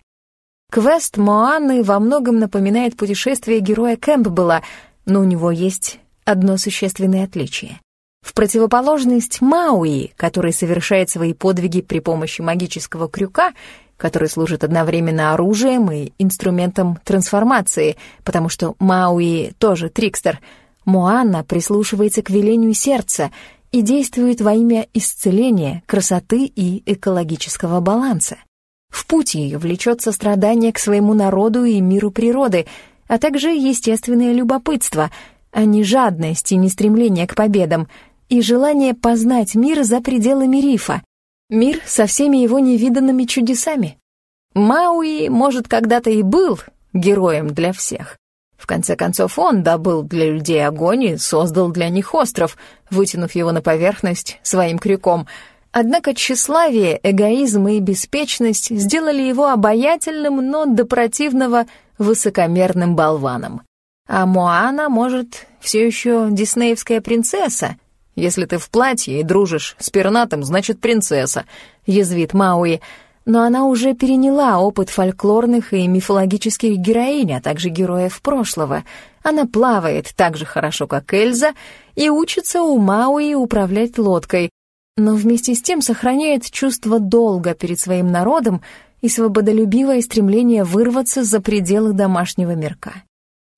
Квест Моаны во многом напоминает путешествие героя Кэмпбелла, но у него есть одно существенное отличие. В противоположность Мауи, который совершает свои подвиги при помощи магического крюка, который служит одновременно оружием и инструментом трансформации, потому что Мауи тоже трикстер, Моанна прислушивается к велению сердца и действует во имя исцеления, красоты и экологического баланса. В путь ее влечет сострадание к своему народу и миру природы, а также естественное любопытство, а не жадность и не стремление к победам, и желание познать мир за пределами рифа, мир со всеми его невиданными чудесами. Мауи, может, когда-то и был героем для всех. В конце концов, он добыл для людей огонь и создал для них остров, вытянув его на поверхность своим крюком — Однако тщеславие, эгоизм и беспечность сделали его обаятельным, но до противного высокомерным болваном. А Моана, может, все еще диснеевская принцесса. Если ты в платье и дружишь с пернатым, значит принцесса, язвит Мауи. Но она уже переняла опыт фольклорных и мифологических героинь, а также героев прошлого. Она плавает так же хорошо, как Эльза, и учится у Мауи управлять лодкой, но вместе с тем сохраняет чувство долга перед своим народом и свободолюбивое стремление вырваться за пределы домашнего мирка.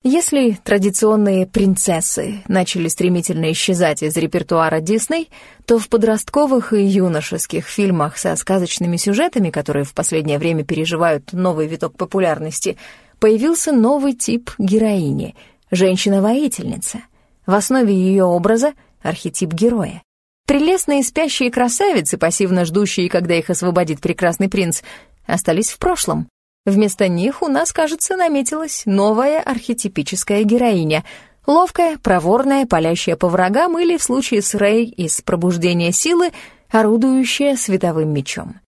Если традиционные принцессы начали стремительно исчезать из репертуара Дисней, то в подростковых и юношеских фильмах со сказочными сюжетами, которые в последнее время переживают новый виток популярности, появился новый тип героини — женщина-воительница. В основе ее образа — архетип героя. Прелестные спящие красавицы, пассивно ждущие, когда их освободит прекрасный принц, остались в прошлом. Вместо них у нас, кажется, наметилась новая архетипическая героиня. Ловкая, проворная, палящая по врагам или, в случае с Рэй из «Пробуждения силы», орудующая световым мечом.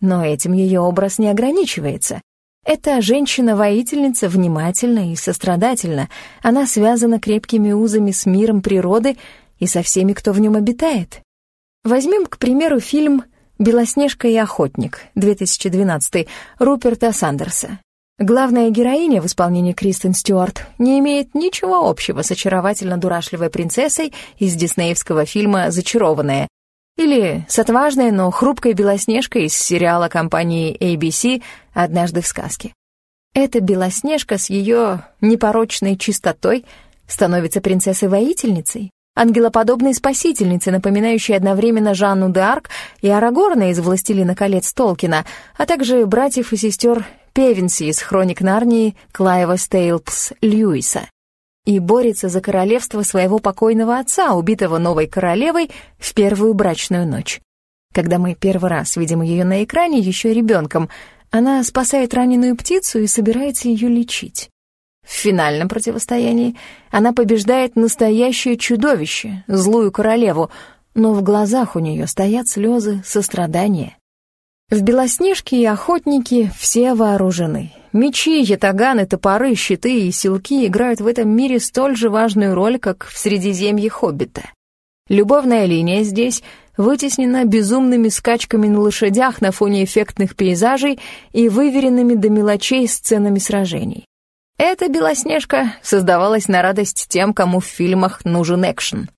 Но этим ее образ не ограничивается. Эта женщина-воительница внимательна и сострадательна. Она связана крепкими узами с миром природы и со всеми, кто в нем обитает. Возьмем, к примеру, фильм «Белоснежка и охотник» 2012 Руперта Сандерса. Главная героиня в исполнении Кристен Стюарт не имеет ничего общего с очаровательно-дурашливой принцессой из диснеевского фильма «Зачарованная» или с отважной, но хрупкой Белоснежкой из сериала компании ABC «Однажды в сказке». Эта Белоснежка с ее непорочной чистотой становится принцессой-воительницей, ангелоподобной спасительницы, напоминающей одновременно Жанну д'Арк и Арагорна из «Властелина колец» Толкина, а также братьев и сестер Певенси из «Хроник Нарнии» Клайва Стейлпс Льюиса. И борется за королевство своего покойного отца, убитого новой королевой в первую брачную ночь. Когда мы первый раз видим ее на экране еще ребенком, она спасает раненую птицу и собирается ее лечить. В финальном противостоянии она побеждает настоящее чудовище, злую королеву, но в глазах у нее стоят слезы сострадания. В «Белоснежке» и «Охотники» все вооружены. Мечи, ятаганы, топоры, щиты и силки играют в этом мире столь же важную роль, как в Средиземье Хоббита. Любовная линия здесь вытеснена безумными скачками на лошадях на фоне эффектных пейзажей и выверенными до мелочей сценами сражений. Эта Белоснежка создавалась на радость тем, кому в фильмах нужен экшен.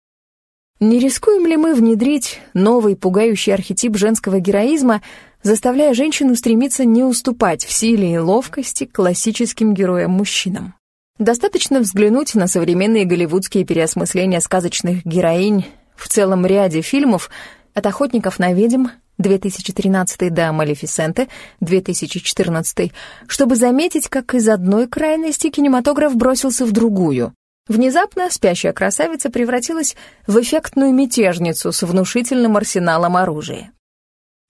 Не рискуем ли мы внедрить новый пугающий архетип женского героизма, заставляя женщину стремиться не уступать в силе и ловкости классическим героям-мужчинам? Достаточно взглянуть на современные голливудские переосмысления сказочных героинь в целом ряде фильмов от «Охотников на ведьм» 2013 до «Малефисенты» 2014, чтобы заметить, как из одной крайности кинематограф бросился в другую. Внезапно спящая красавица превратилась в эффектную мятежницу с внушительным арсеналом оружия.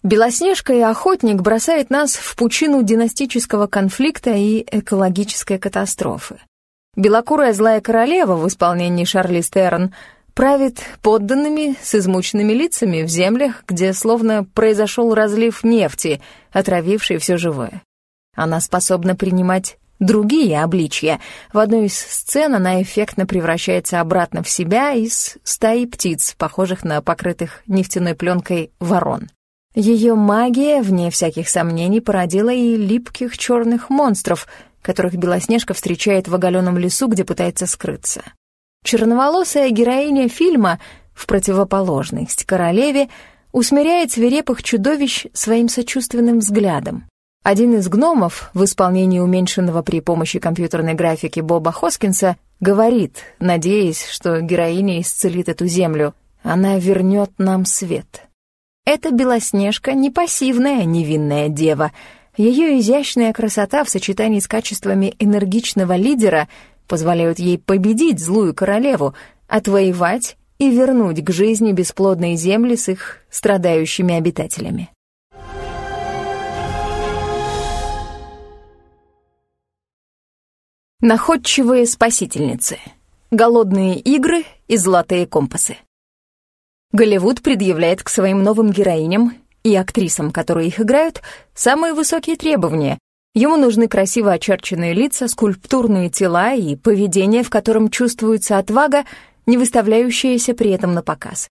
Белоснежка и охотник бросает нас в пучину династического конфликта и экологической катастрофы. Белокурая злая королева в исполнении Шарли Стерн правит подданными с измученными лицами в землях, где словно произошел разлив нефти, отравивший все живое. Она способна принимать другие обличья. В одной из сцен она эффектно превращается обратно в себя из стаи птиц, похожих на покрытых нефтяной пленкой ворон. Ее магия, вне всяких сомнений, породила и липких черных монстров, которых Белоснежка встречает в оголенном лесу, где пытается скрыться. Черноволосая героиня фильма, в противоположность королеве, усмиряет свирепых чудовищ своим сочувственным взглядом. Один из гномов в исполнении уменьшенного при помощи компьютерной графики Боба Хоскинса говорит, надеясь, что героиня исцелит эту землю, она вернет нам свет. Эта Белоснежка не пассивная невинная дева. Ее изящная красота в сочетании с качествами энергичного лидера позволяют ей победить злую королеву, отвоевать и вернуть к жизни бесплодные земли с их страдающими обитателями. Находчивые спасительницы. Голодные игры и золотые компасы. Голливуд предъявляет к своим новым героиням и актрисам, которые их играют, самые высокие требования. Ему нужны красиво очерченные лица, скульптурные тела и поведение, в котором чувствуется отвага, не выставляющаяся при этом на показ.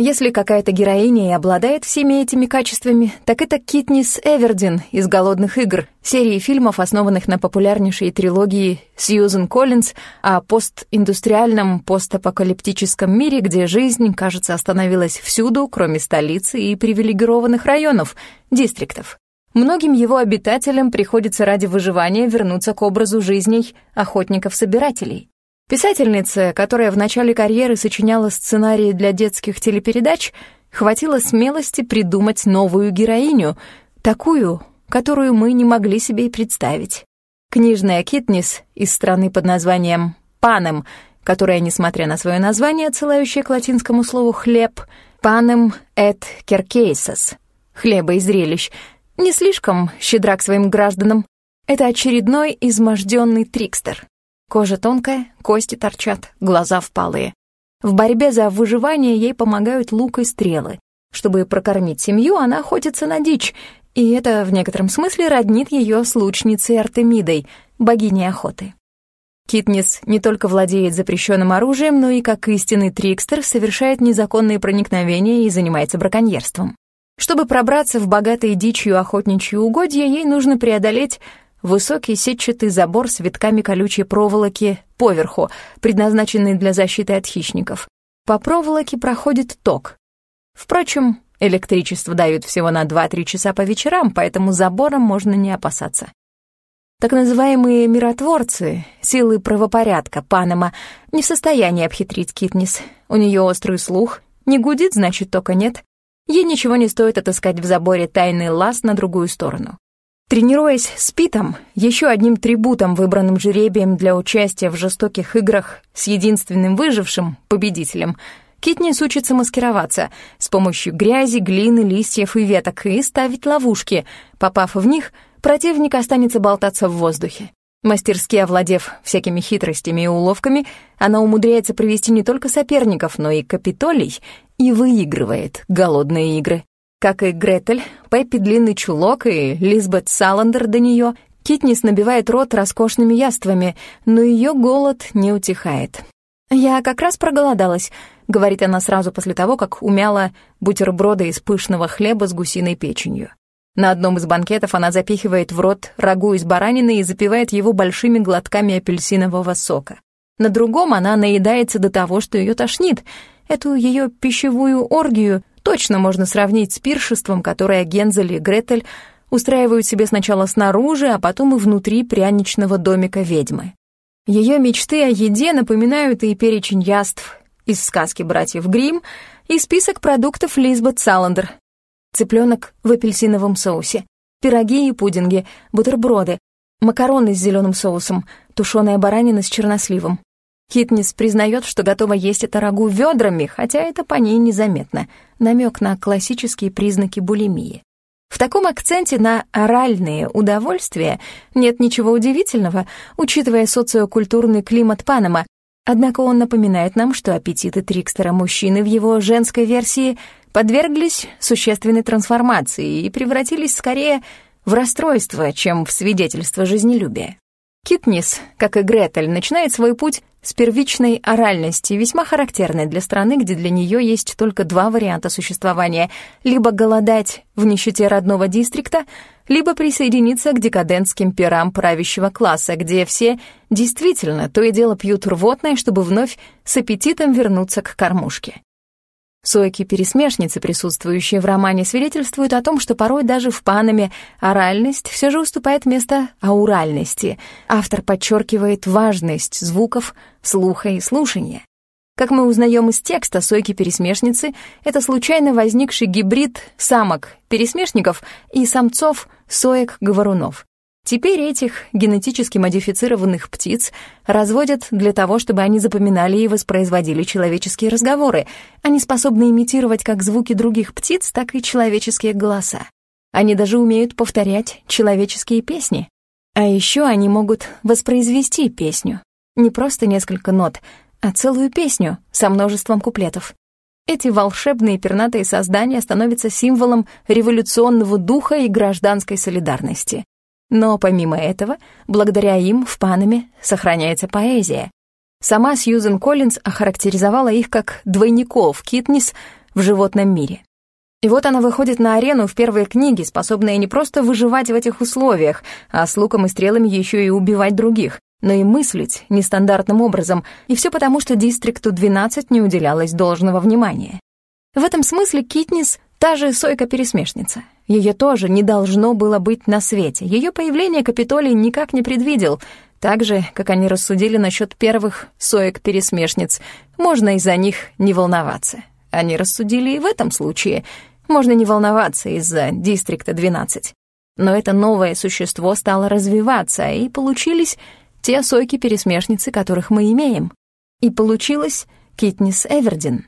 Если какая-то героиня и обладает всеми этими качествами, так это Китнис Эвердин из «Голодных игр», серии фильмов, основанных на популярнейшей трилогии Сьюзен Коллинз о постиндустриальном постапокалиптическом мире, где жизнь, кажется, остановилась всюду, кроме столицы и привилегированных районов, дистриктов. Многим его обитателям приходится ради выживания вернуться к образу жизней охотников-собирателей. Писательница, которая в начале карьеры сочиняла сценарии для детских телепередач, хватило смелости придумать новую героиню, такую, которую мы не могли себе и представить. Книжная Китнис из страны под названием Панем, которая, несмотря на свое название, отсылающее к латинскому слову «хлеб», Панем et Керкейсос — хлеба и зрелищ, не слишком щедра к своим гражданам. Это очередной изможденный трикстер. Кожа тонкая, кости торчат, глаза впалые. В борьбе за выживание ей помогают лук и стрелы. Чтобы прокормить семью, она охотится на дичь, и это в некотором смысле роднит ее с лучницей Артемидой, богиней охоты. Китнис не только владеет запрещенным оружием, но и, как истинный трикстер, совершает незаконные проникновения и занимается браконьерством. Чтобы пробраться в богатые дичью охотничьи угодья, ей нужно преодолеть Высокий сетчатый забор с витками колючей проволоки поверху, предназначенный для защиты от хищников. По проволоке проходит ток. Впрочем, электричество дают всего на 2-3 часа по вечерам, поэтому забором можно не опасаться. Так называемые миротворцы, силы правопорядка Панама, не в состоянии обхитрить Китнис. У нее острый слух, не гудит, значит, тока нет. Ей ничего не стоит отыскать в заборе тайный лаз на другую сторону. Тренируясь с Питом, еще одним трибутом, выбранным жеребием для участия в жестоких играх с единственным выжившим, победителем, Китнис учится маскироваться с помощью грязи, глины, листьев и веток и ставить ловушки. Попав в них, противник останется болтаться в воздухе. Мастерски овладев всякими хитростями и уловками, она умудряется провести не только соперников, но и капитолий и выигрывает голодные игры. Как и Гретель, Пеппи длинный чулок и Лизбет Саландер до нее, Китнис набивает рот роскошными яствами, но ее голод не утихает. «Я как раз проголодалась», — говорит она сразу после того, как умяла бутерброды из пышного хлеба с гусиной печенью. На одном из банкетов она запихивает в рот рагу из баранины и запивает его большими глотками апельсинового сока. На другом она наедается до того, что ее тошнит. Эту ее пищевую оргию точно можно сравнить с пиршеством, которое Гензель и Гретель устраивают себе сначала снаружи, а потом и внутри пряничного домика ведьмы. Ее мечты о еде напоминают и перечень яств из сказки братьев Гримм, и список продуктов Лизбет Саландер. Цыпленок в апельсиновом соусе, пироги и пудинги, бутерброды, макароны с зеленым соусом, тушеная баранина с черносливом. Китнис признает, что готова есть это рагу ведрами, хотя это по ней незаметно. Намек на классические признаки булимии. В таком акценте на оральные удовольствия нет ничего удивительного, учитывая социокультурный климат Панама, однако он напоминает нам, что аппетиты Трикстера-мужчины в его женской версии подверглись существенной трансформации и превратились скорее в расстройство, чем в свидетельство жизнелюбия. Китнис, как и Гретель, начинает свой путь с первичной оральности, весьма характерной для страны, где для нее есть только два варианта существования — либо голодать в нищете родного дистрикта, либо присоединиться к декадентским пирам правящего класса, где все действительно то и дело пьют рвотное, чтобы вновь с аппетитом вернуться к кормушке. Сойки-пересмешницы, присутствующие в романе, свидетельствуют о том, что порой даже в Панаме оральность все же уступает место ауральности. Автор подчеркивает важность звуков, слуха и слушания. Как мы узнаем из текста, сойки-пересмешницы — это случайно возникший гибрид самок-пересмешников и самцов-соек-говорунов. Теперь этих генетически модифицированных птиц разводят для того, чтобы они запоминали и воспроизводили человеческие разговоры. Они способны имитировать как звуки других птиц, так и человеческие голоса. Они даже умеют повторять человеческие песни. А еще они могут воспроизвести песню. Не просто несколько нот, а целую песню со множеством куплетов. Эти волшебные пернатые создания становятся символом революционного духа и гражданской солидарности. Но помимо этого, благодаря им в Панаме сохраняется поэзия. Сама Сьюзен Коллинз охарактеризовала их как двойников Китнис в животном мире. И вот она выходит на арену в первой книге, способная не просто выживать в этих условиях, а с луком и стрелами еще и убивать других, но и мыслить нестандартным образом, и все потому, что Дистрикту 12 не уделялось должного внимания. В этом смысле Китнис — та же сойка-пересмешница — ее тоже не должно было быть на свете. Ее появление Капитолий никак не предвидел. Так же, как они рассудили насчет первых соек-пересмешниц, можно из-за них не волноваться. Они рассудили и в этом случае. Можно не волноваться из-за Дистрикта 12. Но это новое существо стало развиваться, и получились те сойки-пересмешницы, которых мы имеем. И получилась Китнис Эвердин.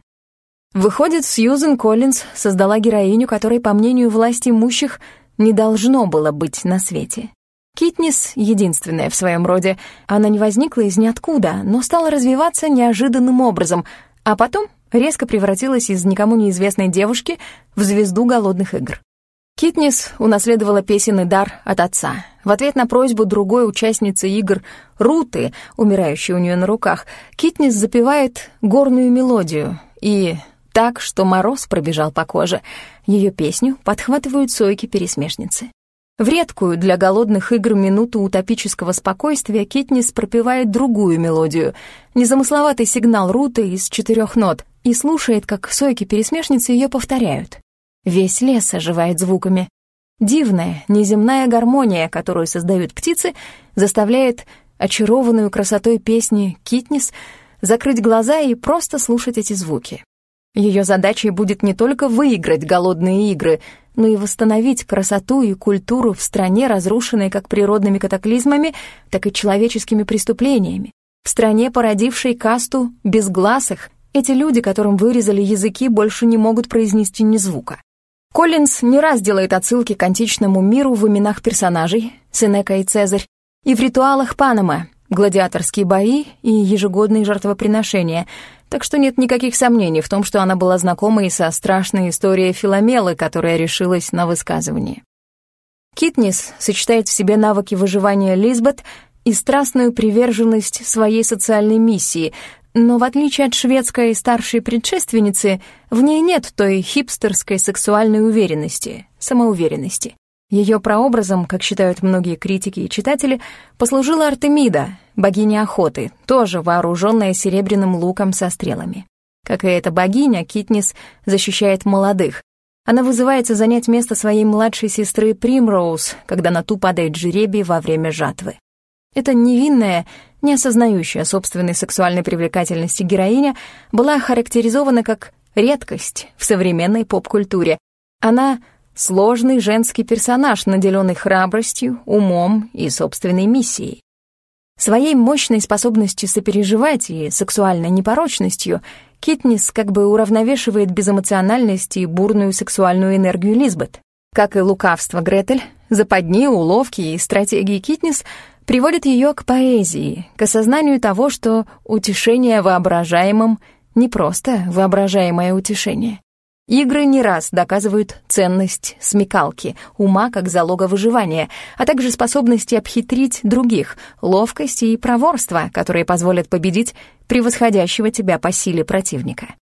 Выходит, Сьюзен Коллинз создала героиню, которой, по мнению власти имущих, не должно было быть на свете. Китнис — единственная в своем роде. Она не возникла из ниоткуда, но стала развиваться неожиданным образом, а потом резко превратилась из никому неизвестной девушки в звезду голодных игр. Китнис унаследовала песенный дар от отца. В ответ на просьбу другой участницы игр, Руты, умирающей у нее на руках, Китнис запевает горную мелодию, и так, что мороз пробежал по коже. Ее песню подхватывают сойки-пересмешницы. В редкую для голодных игр минуту утопического спокойствия Китнис пропевает другую мелодию, незамысловатый сигнал руты из четырех нот, и слушает, как сойки-пересмешницы ее повторяют. Весь лес оживает звуками. Дивная, неземная гармония, которую создают птицы, заставляет очарованную красотой песни Китнис закрыть глаза и просто слушать эти звуки. Ее задачей будет не только выиграть голодные игры, но и восстановить красоту и культуру в стране, разрушенной как природными катаклизмами, так и человеческими преступлениями. В стране, породившей касту безгласых, эти люди, которым вырезали языки, больше не могут произнести ни звука. Коллинз не раз делает отсылки к античному миру в именах персонажей, Сенека и Цезарь, и в ритуалах Панама, гладиаторские бои и ежегодные жертвоприношения — так что нет никаких сомнений в том, что она была знакома и со страшной историей Филомелы, которая решилась на высказывание. Китнис сочетает в себе навыки выживания Лизбет и страстную приверженность своей социальной миссии, но в отличие от шведской старшей предшественницы, в ней нет той хипстерской сексуальной уверенности, самоуверенности. Ее прообразом, как считают многие критики и читатели, послужила Артемида, богиня охоты, тоже вооруженная серебряным луком со стрелами. Как и эта богиня, Китнис защищает молодых. Она вызывается занять место своей младшей сестры Примроуз, когда на ту падает жеребий во время жатвы. Эта невинная, не осознающая собственной сексуальной привлекательности героиня была охарактеризована как редкость в современной поп-культуре. Она Сложный женский персонаж, наделенный храбростью, умом и собственной миссией. Своей мощной способностью сопереживать и сексуальной непорочностью Китнис как бы уравновешивает безэмоциональность и бурную сексуальную энергию Лизбет. Как и лукавство Гретель, западни, уловки и стратегии Китнис приводят ее к поэзии, к осознанию того, что утешение воображаемым — не просто воображаемое утешение. Игры не раз доказывают ценность смекалки, ума как залога выживания, а также способности обхитрить других, ловкости и проворства, которые позволят победить превосходящего тебя по силе противника.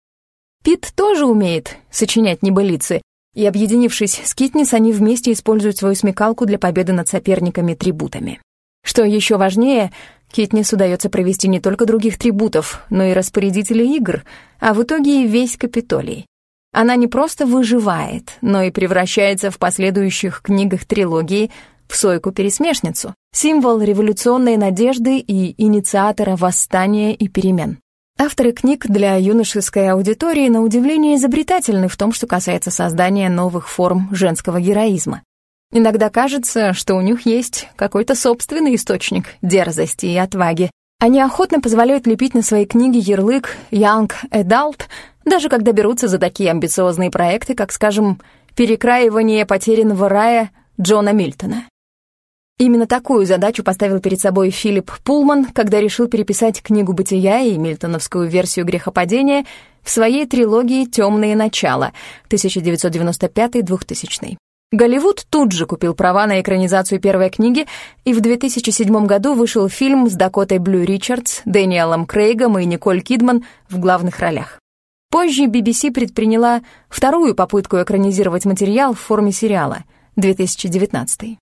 Пит тоже умеет сочинять небылицы, и, объединившись с Китнис, они вместе используют свою смекалку для победы над соперниками-трибутами. Что еще важнее, Китнис удается провести не только других трибутов, но и распорядителей игр, а в итоге и весь Капитолий. Она не просто выживает, но и превращается в последующих книгах трилогии в сойку-пересмешницу, символ революционной надежды и инициатора восстания и перемен. Авторы книг для юношеской аудитории на удивление изобретательны в том, что касается создания новых форм женского героизма. Иногда кажется, что у них есть какой-то собственный источник дерзости и отваги. Они охотно позволяют лепить на свои книги ярлык «Young Adult», даже когда берутся за такие амбициозные проекты, как, скажем, «Перекраивание потерянного рая» Джона Мильтона. Именно такую задачу поставил перед собой Филипп Пулман, когда решил переписать книгу «Бытия» и мильтоновскую версию «Грехопадения» в своей трилогии «Темные начала» 1995-2000. Голливуд тут же купил права на экранизацию первой книги, и в 2007 году вышел фильм с Дакотой Блю Ричардс, Дэниелом Крейгом и Николь Кидман в главных ролях. Позже BBC предприняла вторую попытку экранизировать материал в форме сериала, 2019.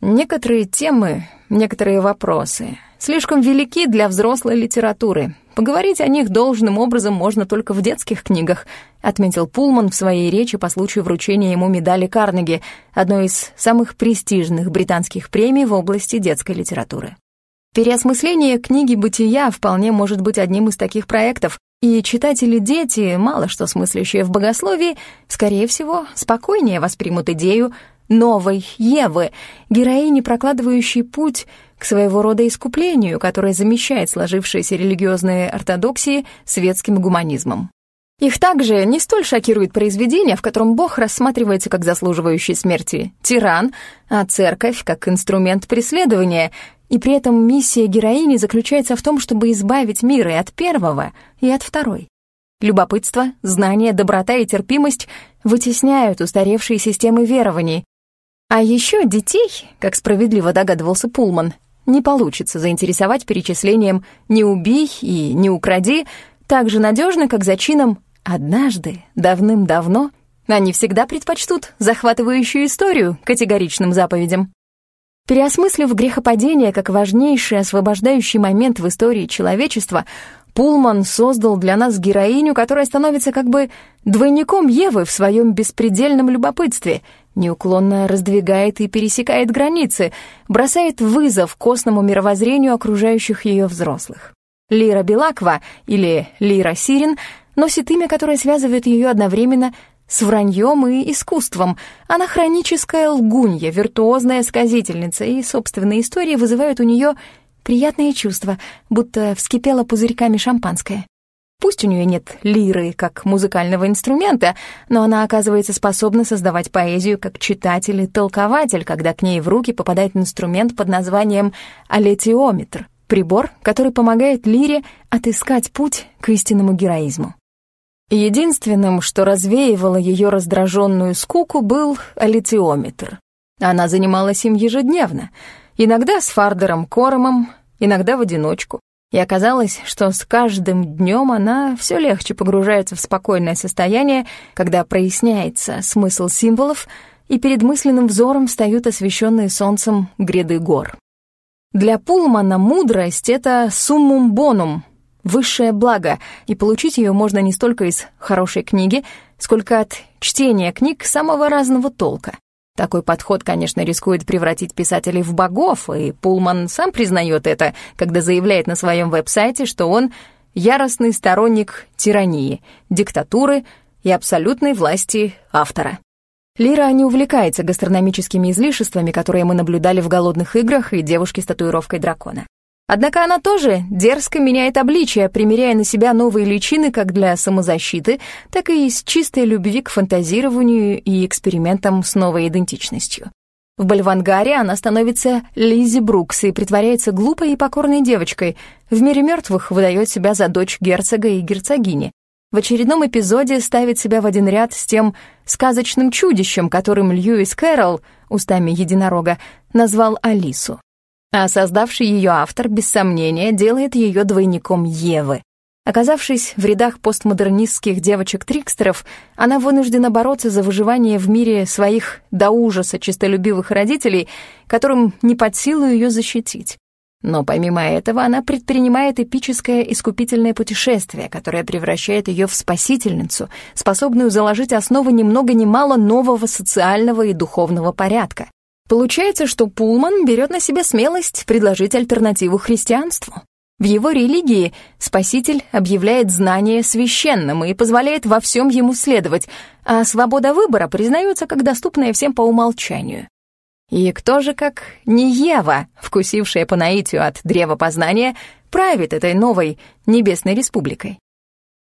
Некоторые темы, некоторые вопросы слишком велики для взрослой литературы. Поговорить о них должным образом можно только в детских книгах, отметил Пулман в своей речи по случаю вручения ему медали Карнеги, одной из самых престижных британских премий в области детской литературы. Переосмысление книги «Бытия» вполне может быть одним из таких проектов, и читатели-дети, мало что смыслящие в богословии, скорее всего, спокойнее воспримут идею новой Евы, героини, прокладывающей путь к своего рода искуплению, которое замещает сложившиеся религиозные ортодоксии светским гуманизмом. Их также не столь шокирует произведение, в котором Бог рассматривается как заслуживающий смерти. Тиран, а церковь — как инструмент преследования, и при этом миссия героини заключается в том, чтобы избавить мир и от первого, и от второй. Любопытство, знание, доброта и терпимость вытесняют устаревшие системы верований, а еще детей, как справедливо догадывался Пулман, не получится заинтересовать перечислением «не убей» и «не укради» так же надежно, как зачином «однажды, давным-давно» они всегда предпочтут захватывающую историю категоричным заповедям. Переосмыслив грехопадение как важнейший освобождающий момент в истории человечества, Пулман создал для нас героиню, которая становится как бы двойником Евы в своем беспредельном любопытстве — неуклонно раздвигает и пересекает границы, бросает вызов костному мировоззрению окружающих ее взрослых. Лира Белаква, или Лира Сирин, носит имя, которое связывает ее одновременно с враньем и искусством. Она хроническая лгунья, виртуозная сказительница, и собственные истории вызывают у нее приятные чувства, будто вскипела пузырьками шампанское. Пусть у нее нет лиры как музыкального инструмента, но она оказывается способна создавать поэзию как читатель и толкователь, когда к ней в руки попадает инструмент под названием алетиометр, прибор, который помогает лире отыскать путь к истинному героизму. Единственным, что развеивало ее раздраженную скуку, был алитиометр. Она занималась им ежедневно, иногда с Фардером Коромом, иногда в одиночку и оказалось, что с каждым днем она все легче погружается в спокойное состояние, когда проясняется смысл символов, и перед мысленным взором встают освещенные солнцем гряды гор. Для Пулмана мудрость — это суммум бонум, высшее благо, и получить ее можно не столько из хорошей книги, сколько от чтения книг самого разного толка. Такой подход, конечно, рискует превратить писателей в богов, и Пулман сам признает это, когда заявляет на своем веб-сайте, что он яростный сторонник тирании, диктатуры и абсолютной власти автора. Лира не увлекается гастрономическими излишествами, которые мы наблюдали в «Голодных играх» и «Девушке с татуировкой дракона». Однако она тоже дерзко меняет обличие, примеряя на себя новые личины как для самозащиты, так и из чистой любви к фантазированию и экспериментам с новой идентичностью. В Бальвангаре она становится Лизи Брукс и притворяется глупой и покорной девочкой. В «Мире мертвых» выдает себя за дочь герцога и герцогини. В очередном эпизоде ставит себя в один ряд с тем сказочным чудищем, которым Льюис Кэрролл, устами единорога, назвал Алису а создавший ее автор, без сомнения, делает ее двойником Евы. Оказавшись в рядах постмодернистских девочек-трикстеров, она вынуждена бороться за выживание в мире своих до ужаса честолюбивых родителей, которым не под силу ее защитить. Но помимо этого она предпринимает эпическое искупительное путешествие, которое превращает ее в спасительницу, способную заложить основы ни много ни мало нового социального и духовного порядка. Получается, что Пулман берет на себя смелость предложить альтернативу христианству. В его религии Спаситель объявляет знание священным и позволяет во всем ему следовать, а свобода выбора признается как доступная всем по умолчанию. И кто же, как не Ева, вкусившая по наитию от древа познания, правит этой новой небесной республикой?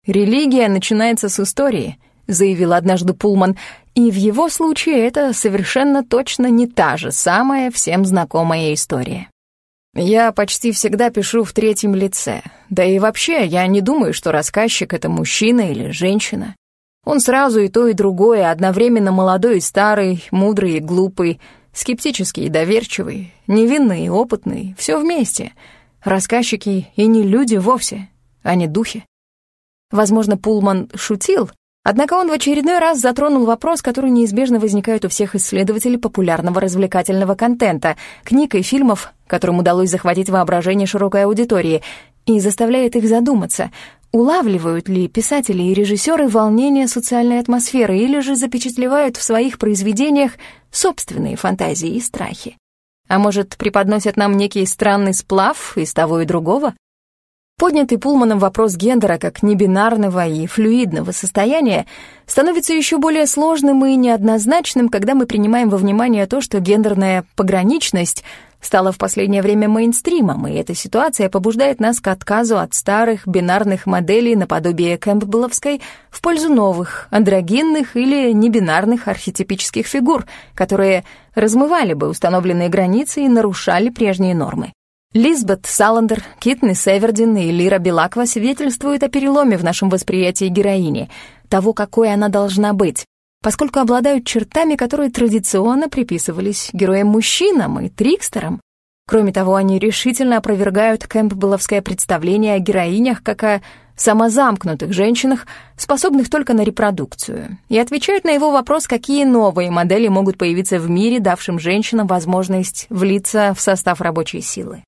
«Религия начинается с истории», — заявил однажды Пулман, и в его случае это совершенно точно не та же самая всем знакомая история. Я почти всегда пишу в третьем лице, да и вообще я не думаю, что рассказчик — это мужчина или женщина. Он сразу и то, и другое, одновременно молодой и старый, мудрый и глупый — Скептический и доверчивый, невинный и опытный, все вместе. Рассказчики и не люди вовсе, а не духи. Возможно, Пулман шутил, однако он в очередной раз затронул вопрос, который неизбежно возникает у всех исследователей популярного развлекательного контента, книг и фильмов, которым удалось захватить воображение широкой аудитории, и заставляет их задуматься, Улавливают ли писатели и режиссеры волнение социальной атмосферы или же запечатлевают в своих произведениях собственные фантазии и страхи? А может, преподносят нам некий странный сплав из того и другого? Поднятый Пулманом вопрос гендера как небинарного и флюидного состояния становится еще более сложным и неоднозначным, когда мы принимаем во внимание то, что гендерная пограничность стала в последнее время мейнстримом, и эта ситуация побуждает нас к отказу от старых бинарных моделей наподобие кэмпбелловской в пользу новых, андрогинных или небинарных архетипических фигур, которые размывали бы установленные границы и нарушали прежние нормы. Лизбет Саландер, Китни Севердин и Лира Белаква свидетельствуют о переломе в нашем восприятии героини, того, какой она должна быть, поскольку обладают чертами, которые традиционно приписывались героям-мужчинам и трикстерам. Кроме того, они решительно опровергают кэмпбелловское представление о героинях как о самозамкнутых женщинах, способных только на репродукцию, и отвечают на его вопрос, какие новые модели могут появиться в мире, давшим женщинам возможность влиться в состав рабочей силы.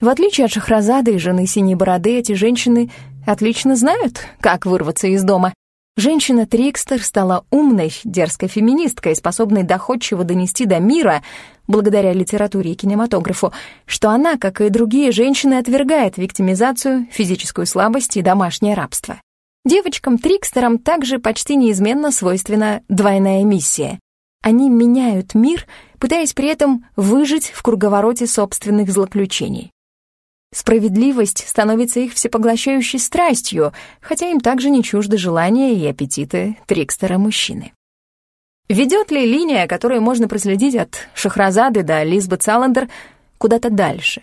В отличие от Шахразады и жены Синей Бороды, эти женщины отлично знают, как вырваться из дома, Женщина-трикстер стала умной, дерзкой феминисткой, способной доходчиво донести до мира, благодаря литературе и кинематографу, что она, как и другие женщины, отвергает виктимизацию, физическую слабость и домашнее рабство. Девочкам-трикстерам также почти неизменно свойственна двойная миссия. Они меняют мир, пытаясь при этом выжить в круговороте собственных злоключений. Справедливость становится их всепоглощающей страстью, хотя им также не чужды желания и аппетиты трикстера-мужчины. Ведет ли линия, которую можно проследить от Шахразады до Лизбет Саландер, куда-то дальше?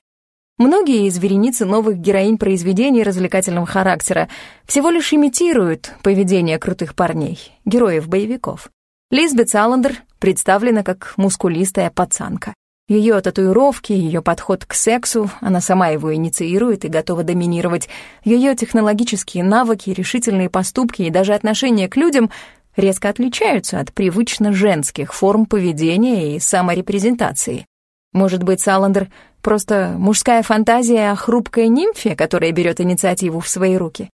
Многие из вереницы новых героинь произведений развлекательного характера всего лишь имитируют поведение крутых парней, героев-боевиков. Лизбет Саландер представлена как мускулистая пацанка. Ее татуировки, ее подход к сексу, она сама его инициирует и готова доминировать, ее технологические навыки, решительные поступки и даже отношение к людям резко отличаются от привычно женских форм поведения и саморепрезентации. Может быть, Саландер — просто мужская фантазия о хрупкой нимфе, которая берет инициативу в свои руки?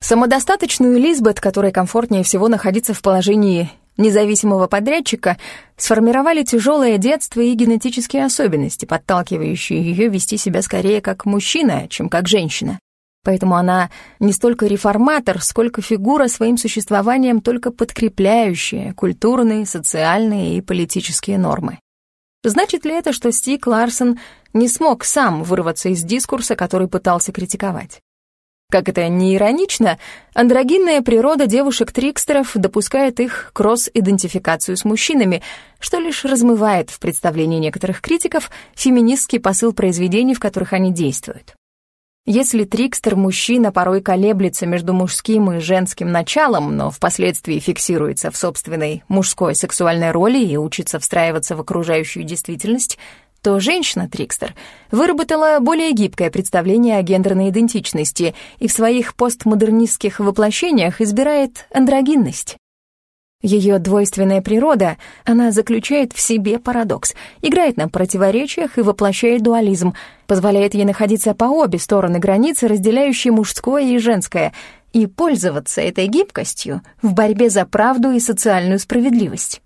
Самодостаточную Лизбет, которой комфортнее всего находиться в положении независимого подрядчика сформировали тяжелое детство и генетические особенности, подталкивающие ее вести себя скорее как мужчина, чем как женщина. Поэтому она не столько реформатор, сколько фигура своим существованием, только подкрепляющая культурные, социальные и политические нормы. Значит ли это, что Стик Ларсон не смог сам вырваться из дискурса, который пытался критиковать? Как это не иронично, андрогинная природа девушек-трикстеров допускает их кросс-идентификацию с мужчинами, что лишь размывает в представлении некоторых критиков феминистский посыл произведений, в которых они действуют. Если трикстер-мужчина порой колеблется между мужским и женским началом, но впоследствии фиксируется в собственной мужской сексуальной роли и учится встраиваться в окружающую действительность, то женщина-трикстер выработала более гибкое представление о гендерной идентичности и в своих постмодернистских воплощениях избирает андрогинность. Ее двойственная природа, она заключает в себе парадокс, играет на противоречиях и воплощает дуализм, позволяет ей находиться по обе стороны границы, разделяющей мужское и женское, и пользоваться этой гибкостью в борьбе за правду и социальную справедливость.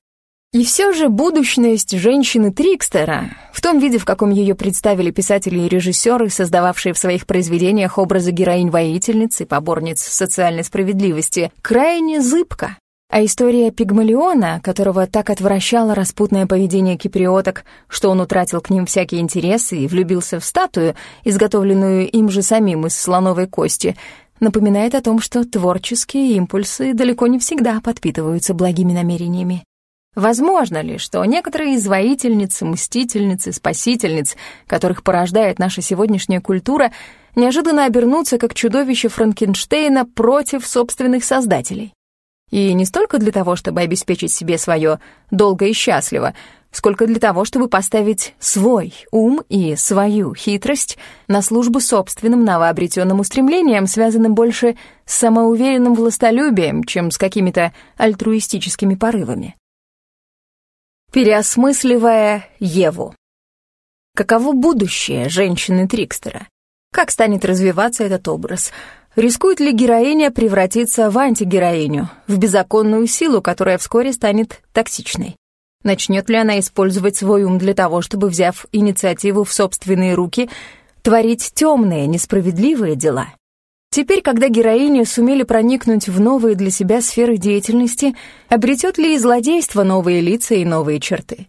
И все же будущность женщины-трикстера, в том виде, в каком ее представили писатели и режиссеры, создававшие в своих произведениях образы героинь-воительниц и поборниц социальной справедливости, крайне зыбка. А история Пигмалиона, которого так отвращало распутное поведение киприоток, что он утратил к ним всякий интерес и влюбился в статую, изготовленную им же самим из слоновой кости, напоминает о том, что творческие импульсы далеко не всегда подпитываются благими намерениями. Возможно ли, что некоторые из воительниц, мстительниц и спасительниц, которых порождает наша сегодняшняя культура, неожиданно обернутся как чудовище Франкенштейна против собственных создателей? И не столько для того, чтобы обеспечить себе свое долго и счастливо, сколько для того, чтобы поставить свой ум и свою хитрость на службу собственным новообретенным устремлениям, связанным больше с самоуверенным властолюбием, чем с какими-то альтруистическими порывами. Переосмысливая Еву. Каково будущее женщины-трикстера? Как станет развиваться этот образ — Рискует ли героиня превратиться в антигероиню, в беззаконную силу, которая вскоре станет токсичной? Начнет ли она использовать свой ум для того, чтобы, взяв инициативу в собственные руки, творить темные, несправедливые дела? Теперь, когда героини сумели проникнуть в новые для себя сферы деятельности, обретет ли и злодейство новые лица и новые черты?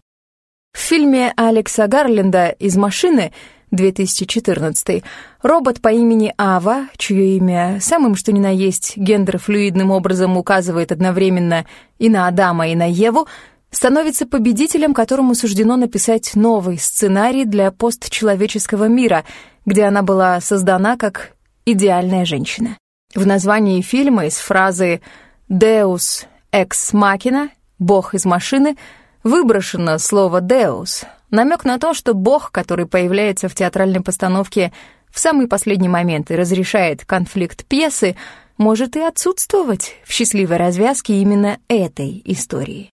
В фильме Алекса Гарленда «Из машины» 2014, робот по имени Ава, чье имя самым что ни на есть гендерфлюидным образом указывает одновременно и на Адама, и на Еву, становится победителем, которому суждено написать новый сценарий для постчеловеческого мира, где она была создана как идеальная женщина. В названии фильма из фразы «Deus ex machina» — «Бог из машины» выброшено слово «Deus», Намек на то, что бог, который появляется в театральной постановке в самый последний момент и разрешает конфликт пьесы, может и отсутствовать в счастливой развязке именно этой истории.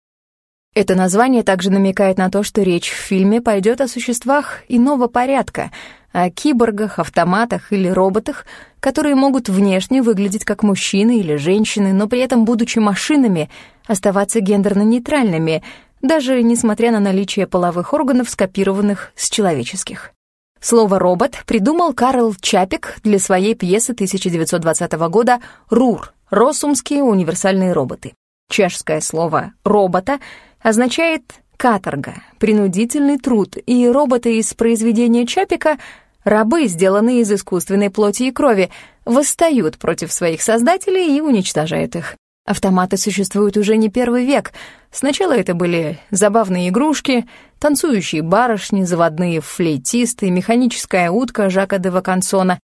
Это название также намекает на то, что речь в фильме пойдет о существах иного порядка, о киборгах, автоматах или роботах, которые могут внешне выглядеть как мужчины или женщины, но при этом, будучи машинами, оставаться гендерно-нейтральными — даже несмотря на наличие половых органов, скопированных с человеческих. Слово «робот» придумал Карл Чапик для своей пьесы 1920 года «Рур» — «Росумские универсальные роботы». Чешское слово «робота» означает «каторга», «принудительный труд», и роботы из произведения Чапика — рабы, сделанные из искусственной плоти и крови, восстают против своих создателей и уничтожают их. Автоматы существуют уже не первый век. Сначала это были забавные игрушки, танцующие барышни, заводные флейтисты, механическая утка Жака де Вакансона.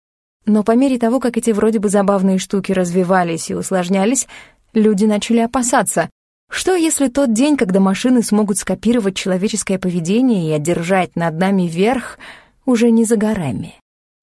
Но по мере того, как эти вроде бы забавные штуки развивались и усложнялись, люди начали опасаться. Что если тот день, когда машины смогут скопировать человеческое поведение и одержать над нами верх, уже не за горами?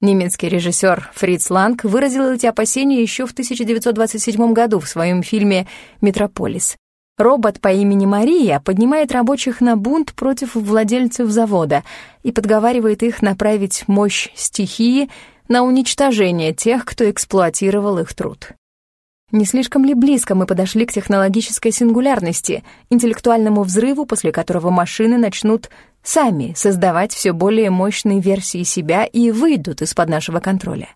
Немецкий режиссер Фриц Ланг выразил эти опасения еще в 1927 году в своем фильме «Метрополис». Робот по имени Мария поднимает рабочих на бунт против владельцев завода и подговаривает их направить мощь стихии на уничтожение тех, кто эксплуатировал их труд. Не слишком ли близко мы подошли к технологической сингулярности, интеллектуальному взрыву, после которого машины начнут сами создавать все более мощные версии себя и выйдут из-под нашего контроля?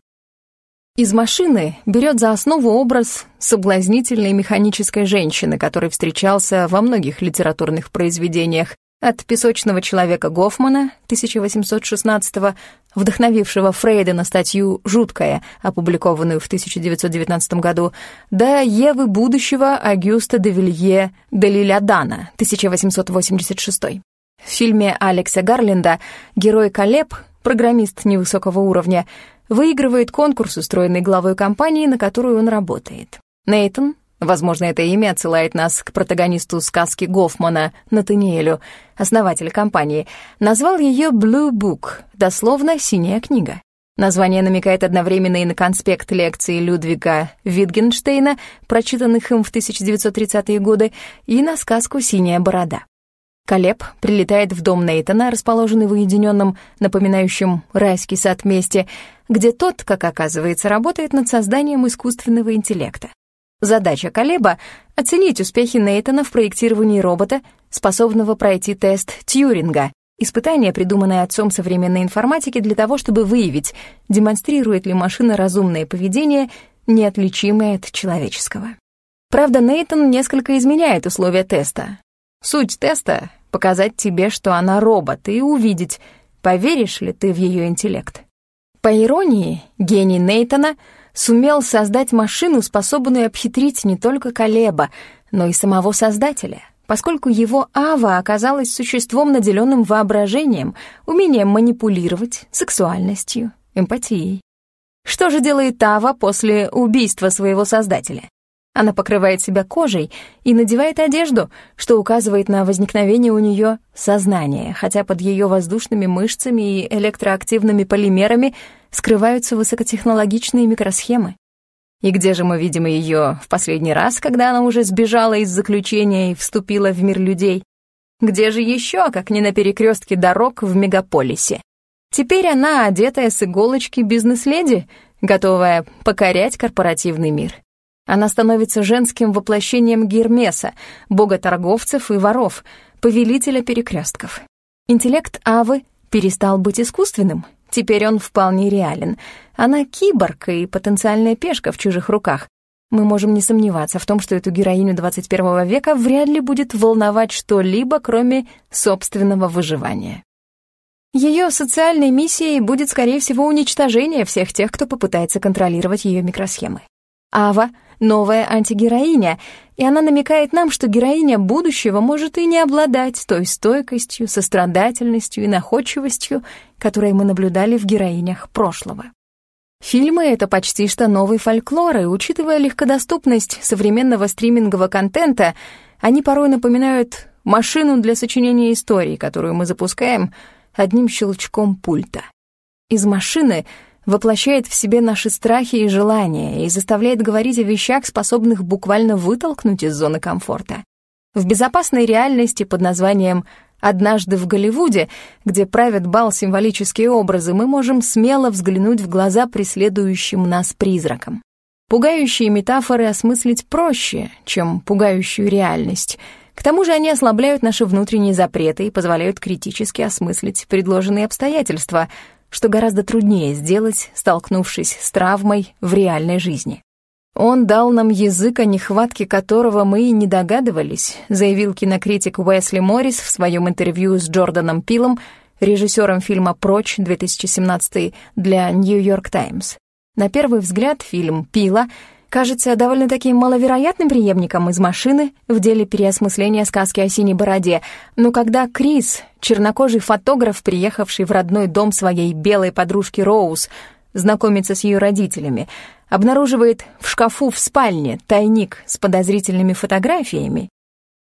Из машины берет за основу образ соблазнительной механической женщины, который встречался во многих литературных произведениях, от «Песочного человека» Гофмана 1816 вдохновившего Фрейда на статью «Жуткая», опубликованную в 1919 году, до «Евы будущего» Агюста де Вилье де Лилядана 1886. В фильме Алекса Гарленда герой Калеб, программист невысокого уровня, выигрывает конкурс, устроенный главой компании, на которую он работает. Нейтон Возможно, это имя отсылает нас к протагонисту сказки Гофмана, Натаниэлю, основателю компании, назвал ее «Blue Book», дословно «синяя книга». Название намекает одновременно и на конспект лекции Людвига Витгенштейна, прочитанных им в 1930-е годы, и на сказку «Синяя борода». Колеб прилетает в дом Нейтона, расположенный в уединенном, напоминающем райский сад месте, где тот, как оказывается, работает над созданием искусственного интеллекта. Задача Колеба — оценить успехи Нейтона в проектировании робота, способного пройти тест Тьюринга, Испытание, придуманное отцом современной информатики для того, чтобы выявить, демонстрирует ли машина разумное поведение, неотличимое от человеческого. Правда, Нейтон несколько изменяет условия теста. Суть теста — показать тебе, что она робот, и увидеть, поверишь ли ты в ее интеллект. По иронии, гений Нейтона сумел создать машину, способную обхитрить не только Колеба, но и самого создателя — поскольку его Ава оказалась существом, наделенным воображением, умением манипулировать, сексуальностью, эмпатией. Что же делает Ава после убийства своего создателя? Она покрывает себя кожей и надевает одежду, что указывает на возникновение у нее сознания, хотя под ее воздушными мышцами и электроактивными полимерами скрываются высокотехнологичные микросхемы. И где же мы видим ее в последний раз, когда она уже сбежала из заключения и вступила в мир людей? Где же еще, как не на перекрестке дорог в мегаполисе? Теперь она, одетая с иголочки бизнес-леди, готовая покорять корпоративный мир. Она становится женским воплощением Гермеса, бога торговцев и воров, повелителя перекрестков. Интеллект Авы перестал быть искусственным, теперь он вполне реален — она киборг и потенциальная пешка в чужих руках. Мы можем не сомневаться в том, что эту героиню 21 века вряд ли будет волновать что-либо, кроме собственного выживания. Ее социальной миссией будет, скорее всего, уничтожение всех тех, кто попытается контролировать ее микросхемы. Ава — новая антигероиня, и она намекает нам, что героиня будущего может и не обладать той стойкостью, сострадательностью и находчивостью, которые мы наблюдали в героинях прошлого. Фильмы — это почти что новый фольклор, и, учитывая легкодоступность современного стримингового контента, они порой напоминают машину для сочинения историй, которую мы запускаем одним щелчком пульта. Из машины воплощает в себе наши страхи и желания и заставляет говорить о вещах, способных буквально вытолкнуть из зоны комфорта. В безопасной реальности под названием Однажды в Голливуде, где правят бал символические образы, мы можем смело взглянуть в глаза преследующим нас призракам. Пугающие метафоры осмыслить проще, чем пугающую реальность. К тому же они ослабляют наши внутренние запреты и позволяют критически осмыслить предложенные обстоятельства, что гораздо труднее сделать, столкнувшись с травмой в реальной жизни. «Он дал нам язык, о нехватке которого мы и не догадывались», заявил кинокритик Уэсли Моррис в своем интервью с Джорданом Пилом, режиссером фильма «Прочь» 2017 для «Нью-Йорк Таймс». На первый взгляд фильм «Пила» кажется довольно-таки маловероятным преемником из машины в деле переосмысления сказки о синей бороде, но когда Крис, чернокожий фотограф, приехавший в родной дом своей белой подружки Роуз, знакомится с ее родителями, обнаруживает в шкафу в спальне тайник с подозрительными фотографиями,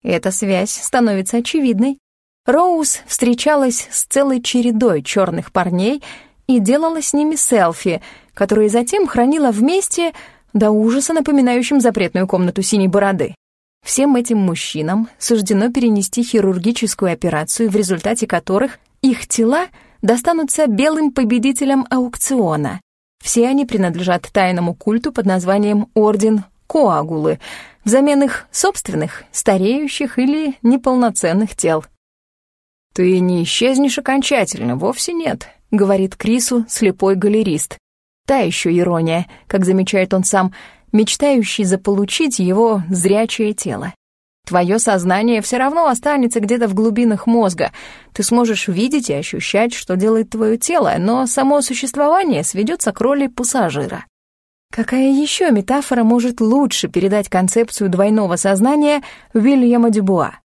эта связь становится очевидной. Роуз встречалась с целой чередой черных парней и делала с ними селфи, которые затем хранила вместе до ужаса напоминающим запретную комнату синей бороды. Всем этим мужчинам суждено перенести хирургическую операцию, в результате которых их тела достанутся белым победителям аукциона. Все они принадлежат тайному культу под названием Орден Коагулы, взамен их собственных, стареющих или неполноценных тел. «Ты не исчезнешь окончательно, вовсе нет», — говорит Крису слепой галерист. Та еще ирония, как замечает он сам, мечтающий заполучить его зрячее тело. Твое сознание все равно останется где-то в глубинах мозга. Ты сможешь видеть и ощущать, что делает твое тело, но само существование сведется к роли пассажира. Какая еще метафора может лучше передать концепцию двойного сознания Вильяма Дюбуа?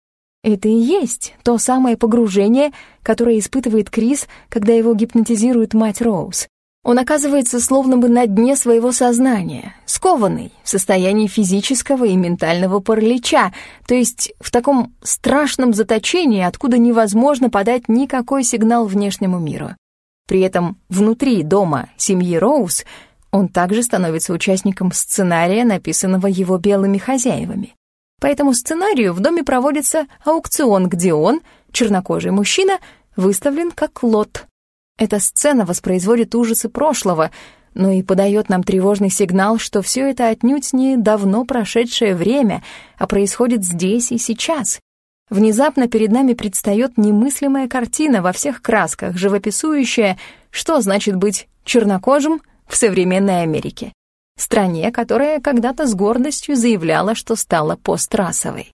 Это и есть то самое погружение, которое испытывает Крис, когда его гипнотизирует мать Роуз. Он оказывается словно бы на дне своего сознания, скованный, в состоянии физического и ментального паралича, то есть в таком страшном заточении, откуда невозможно подать никакой сигнал внешнему миру. При этом внутри дома семьи Роуз он также становится участником сценария, написанного его белыми хозяевами. По этому сценарию в доме проводится аукцион, где он, чернокожий мужчина, выставлен как лот. Эта сцена воспроизводит ужасы прошлого, но и подает нам тревожный сигнал, что все это отнюдь не давно прошедшее время, а происходит здесь и сейчас. Внезапно перед нами предстает немыслимая картина во всех красках, живописующая, что значит быть чернокожим в современной Америке стране, которая когда-то с гордостью заявляла, что стала пострасовой.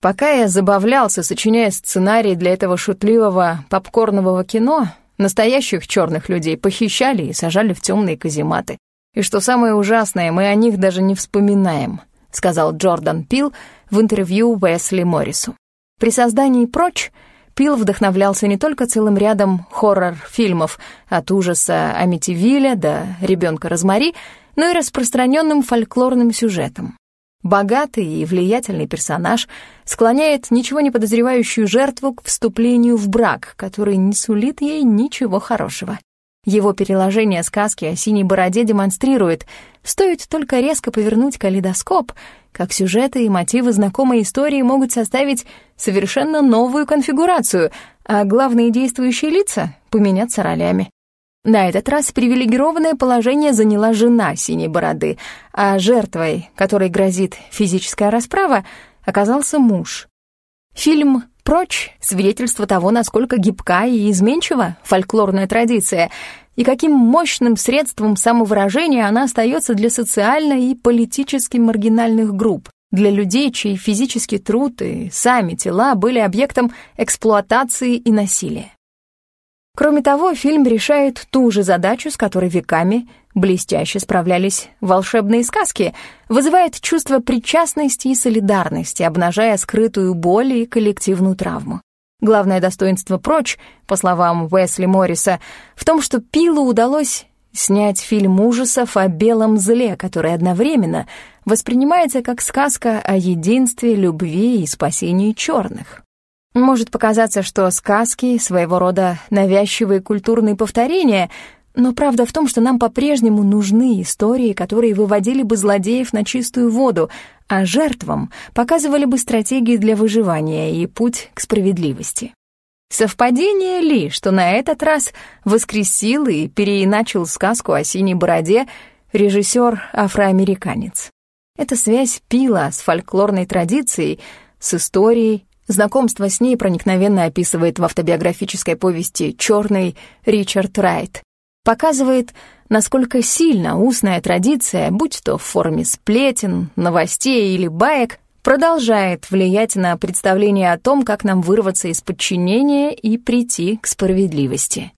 Пока я забавлялся, сочиняя сценарий для этого шутливого попкорнового кино, настоящих черных людей похищали и сажали в темные казематы. И что самое ужасное, мы о них даже не вспоминаем, сказал Джордан Пил в интервью Уэсли Моррису. При создании «Прочь» Пил вдохновлялся не только целым рядом хоррор-фильмов от ужаса Амитивилля до «Ребенка Розмари», но и распространенным фольклорным сюжетом. Богатый и влиятельный персонаж склоняет ничего не подозревающую жертву к вступлению в брак, который не сулит ей ничего хорошего. Его переложение сказки о синей бороде демонстрирует, стоит только резко повернуть калейдоскоп, как сюжеты и мотивы знакомой истории могут составить совершенно новую конфигурацию, а главные действующие лица — поменяться ролями. На этот раз привилегированное положение заняла жена синей бороды, а жертвой, которой грозит физическая расправа, оказался муж. Фильм «Прочь» — свидетельство того, насколько гибка и изменчива фольклорная традиция, и каким мощным средством самовыражения она остается для социально и политически маргинальных групп, для людей, чей физический труд и сами тела были объектом эксплуатации и насилия. Кроме того, фильм решает ту же задачу, с которой веками блестяще справлялись волшебные сказки, вызывает чувство причастности и солидарности, обнажая скрытую боль и коллективную травму. Главное достоинство «Прочь», по словам Уэсли Морриса, в том, что Пилу удалось снять фильм ужасов о белом зле, который одновременно воспринимается как сказка о единстве, любви и спасении черных. Может показаться, что сказки — своего рода навязчивые культурные повторения, но правда в том, что нам по-прежнему нужны истории, которые выводили бы злодеев на чистую воду, а жертвам показывали бы стратегии для выживания и путь к справедливости. Совпадение ли, что на этот раз воскресил и переиначил сказку о синей бороде режиссер-афроамериканец? Эта связь пила с фольклорной традицией, с историей, Знакомство с ней проникновенно описывает в автобиографической повести «Черный» Ричард Райт. Показывает, насколько сильно устная традиция, будь то в форме сплетен, новостей или баек, продолжает влиять на представление о том, как нам вырваться из подчинения и прийти к справедливости.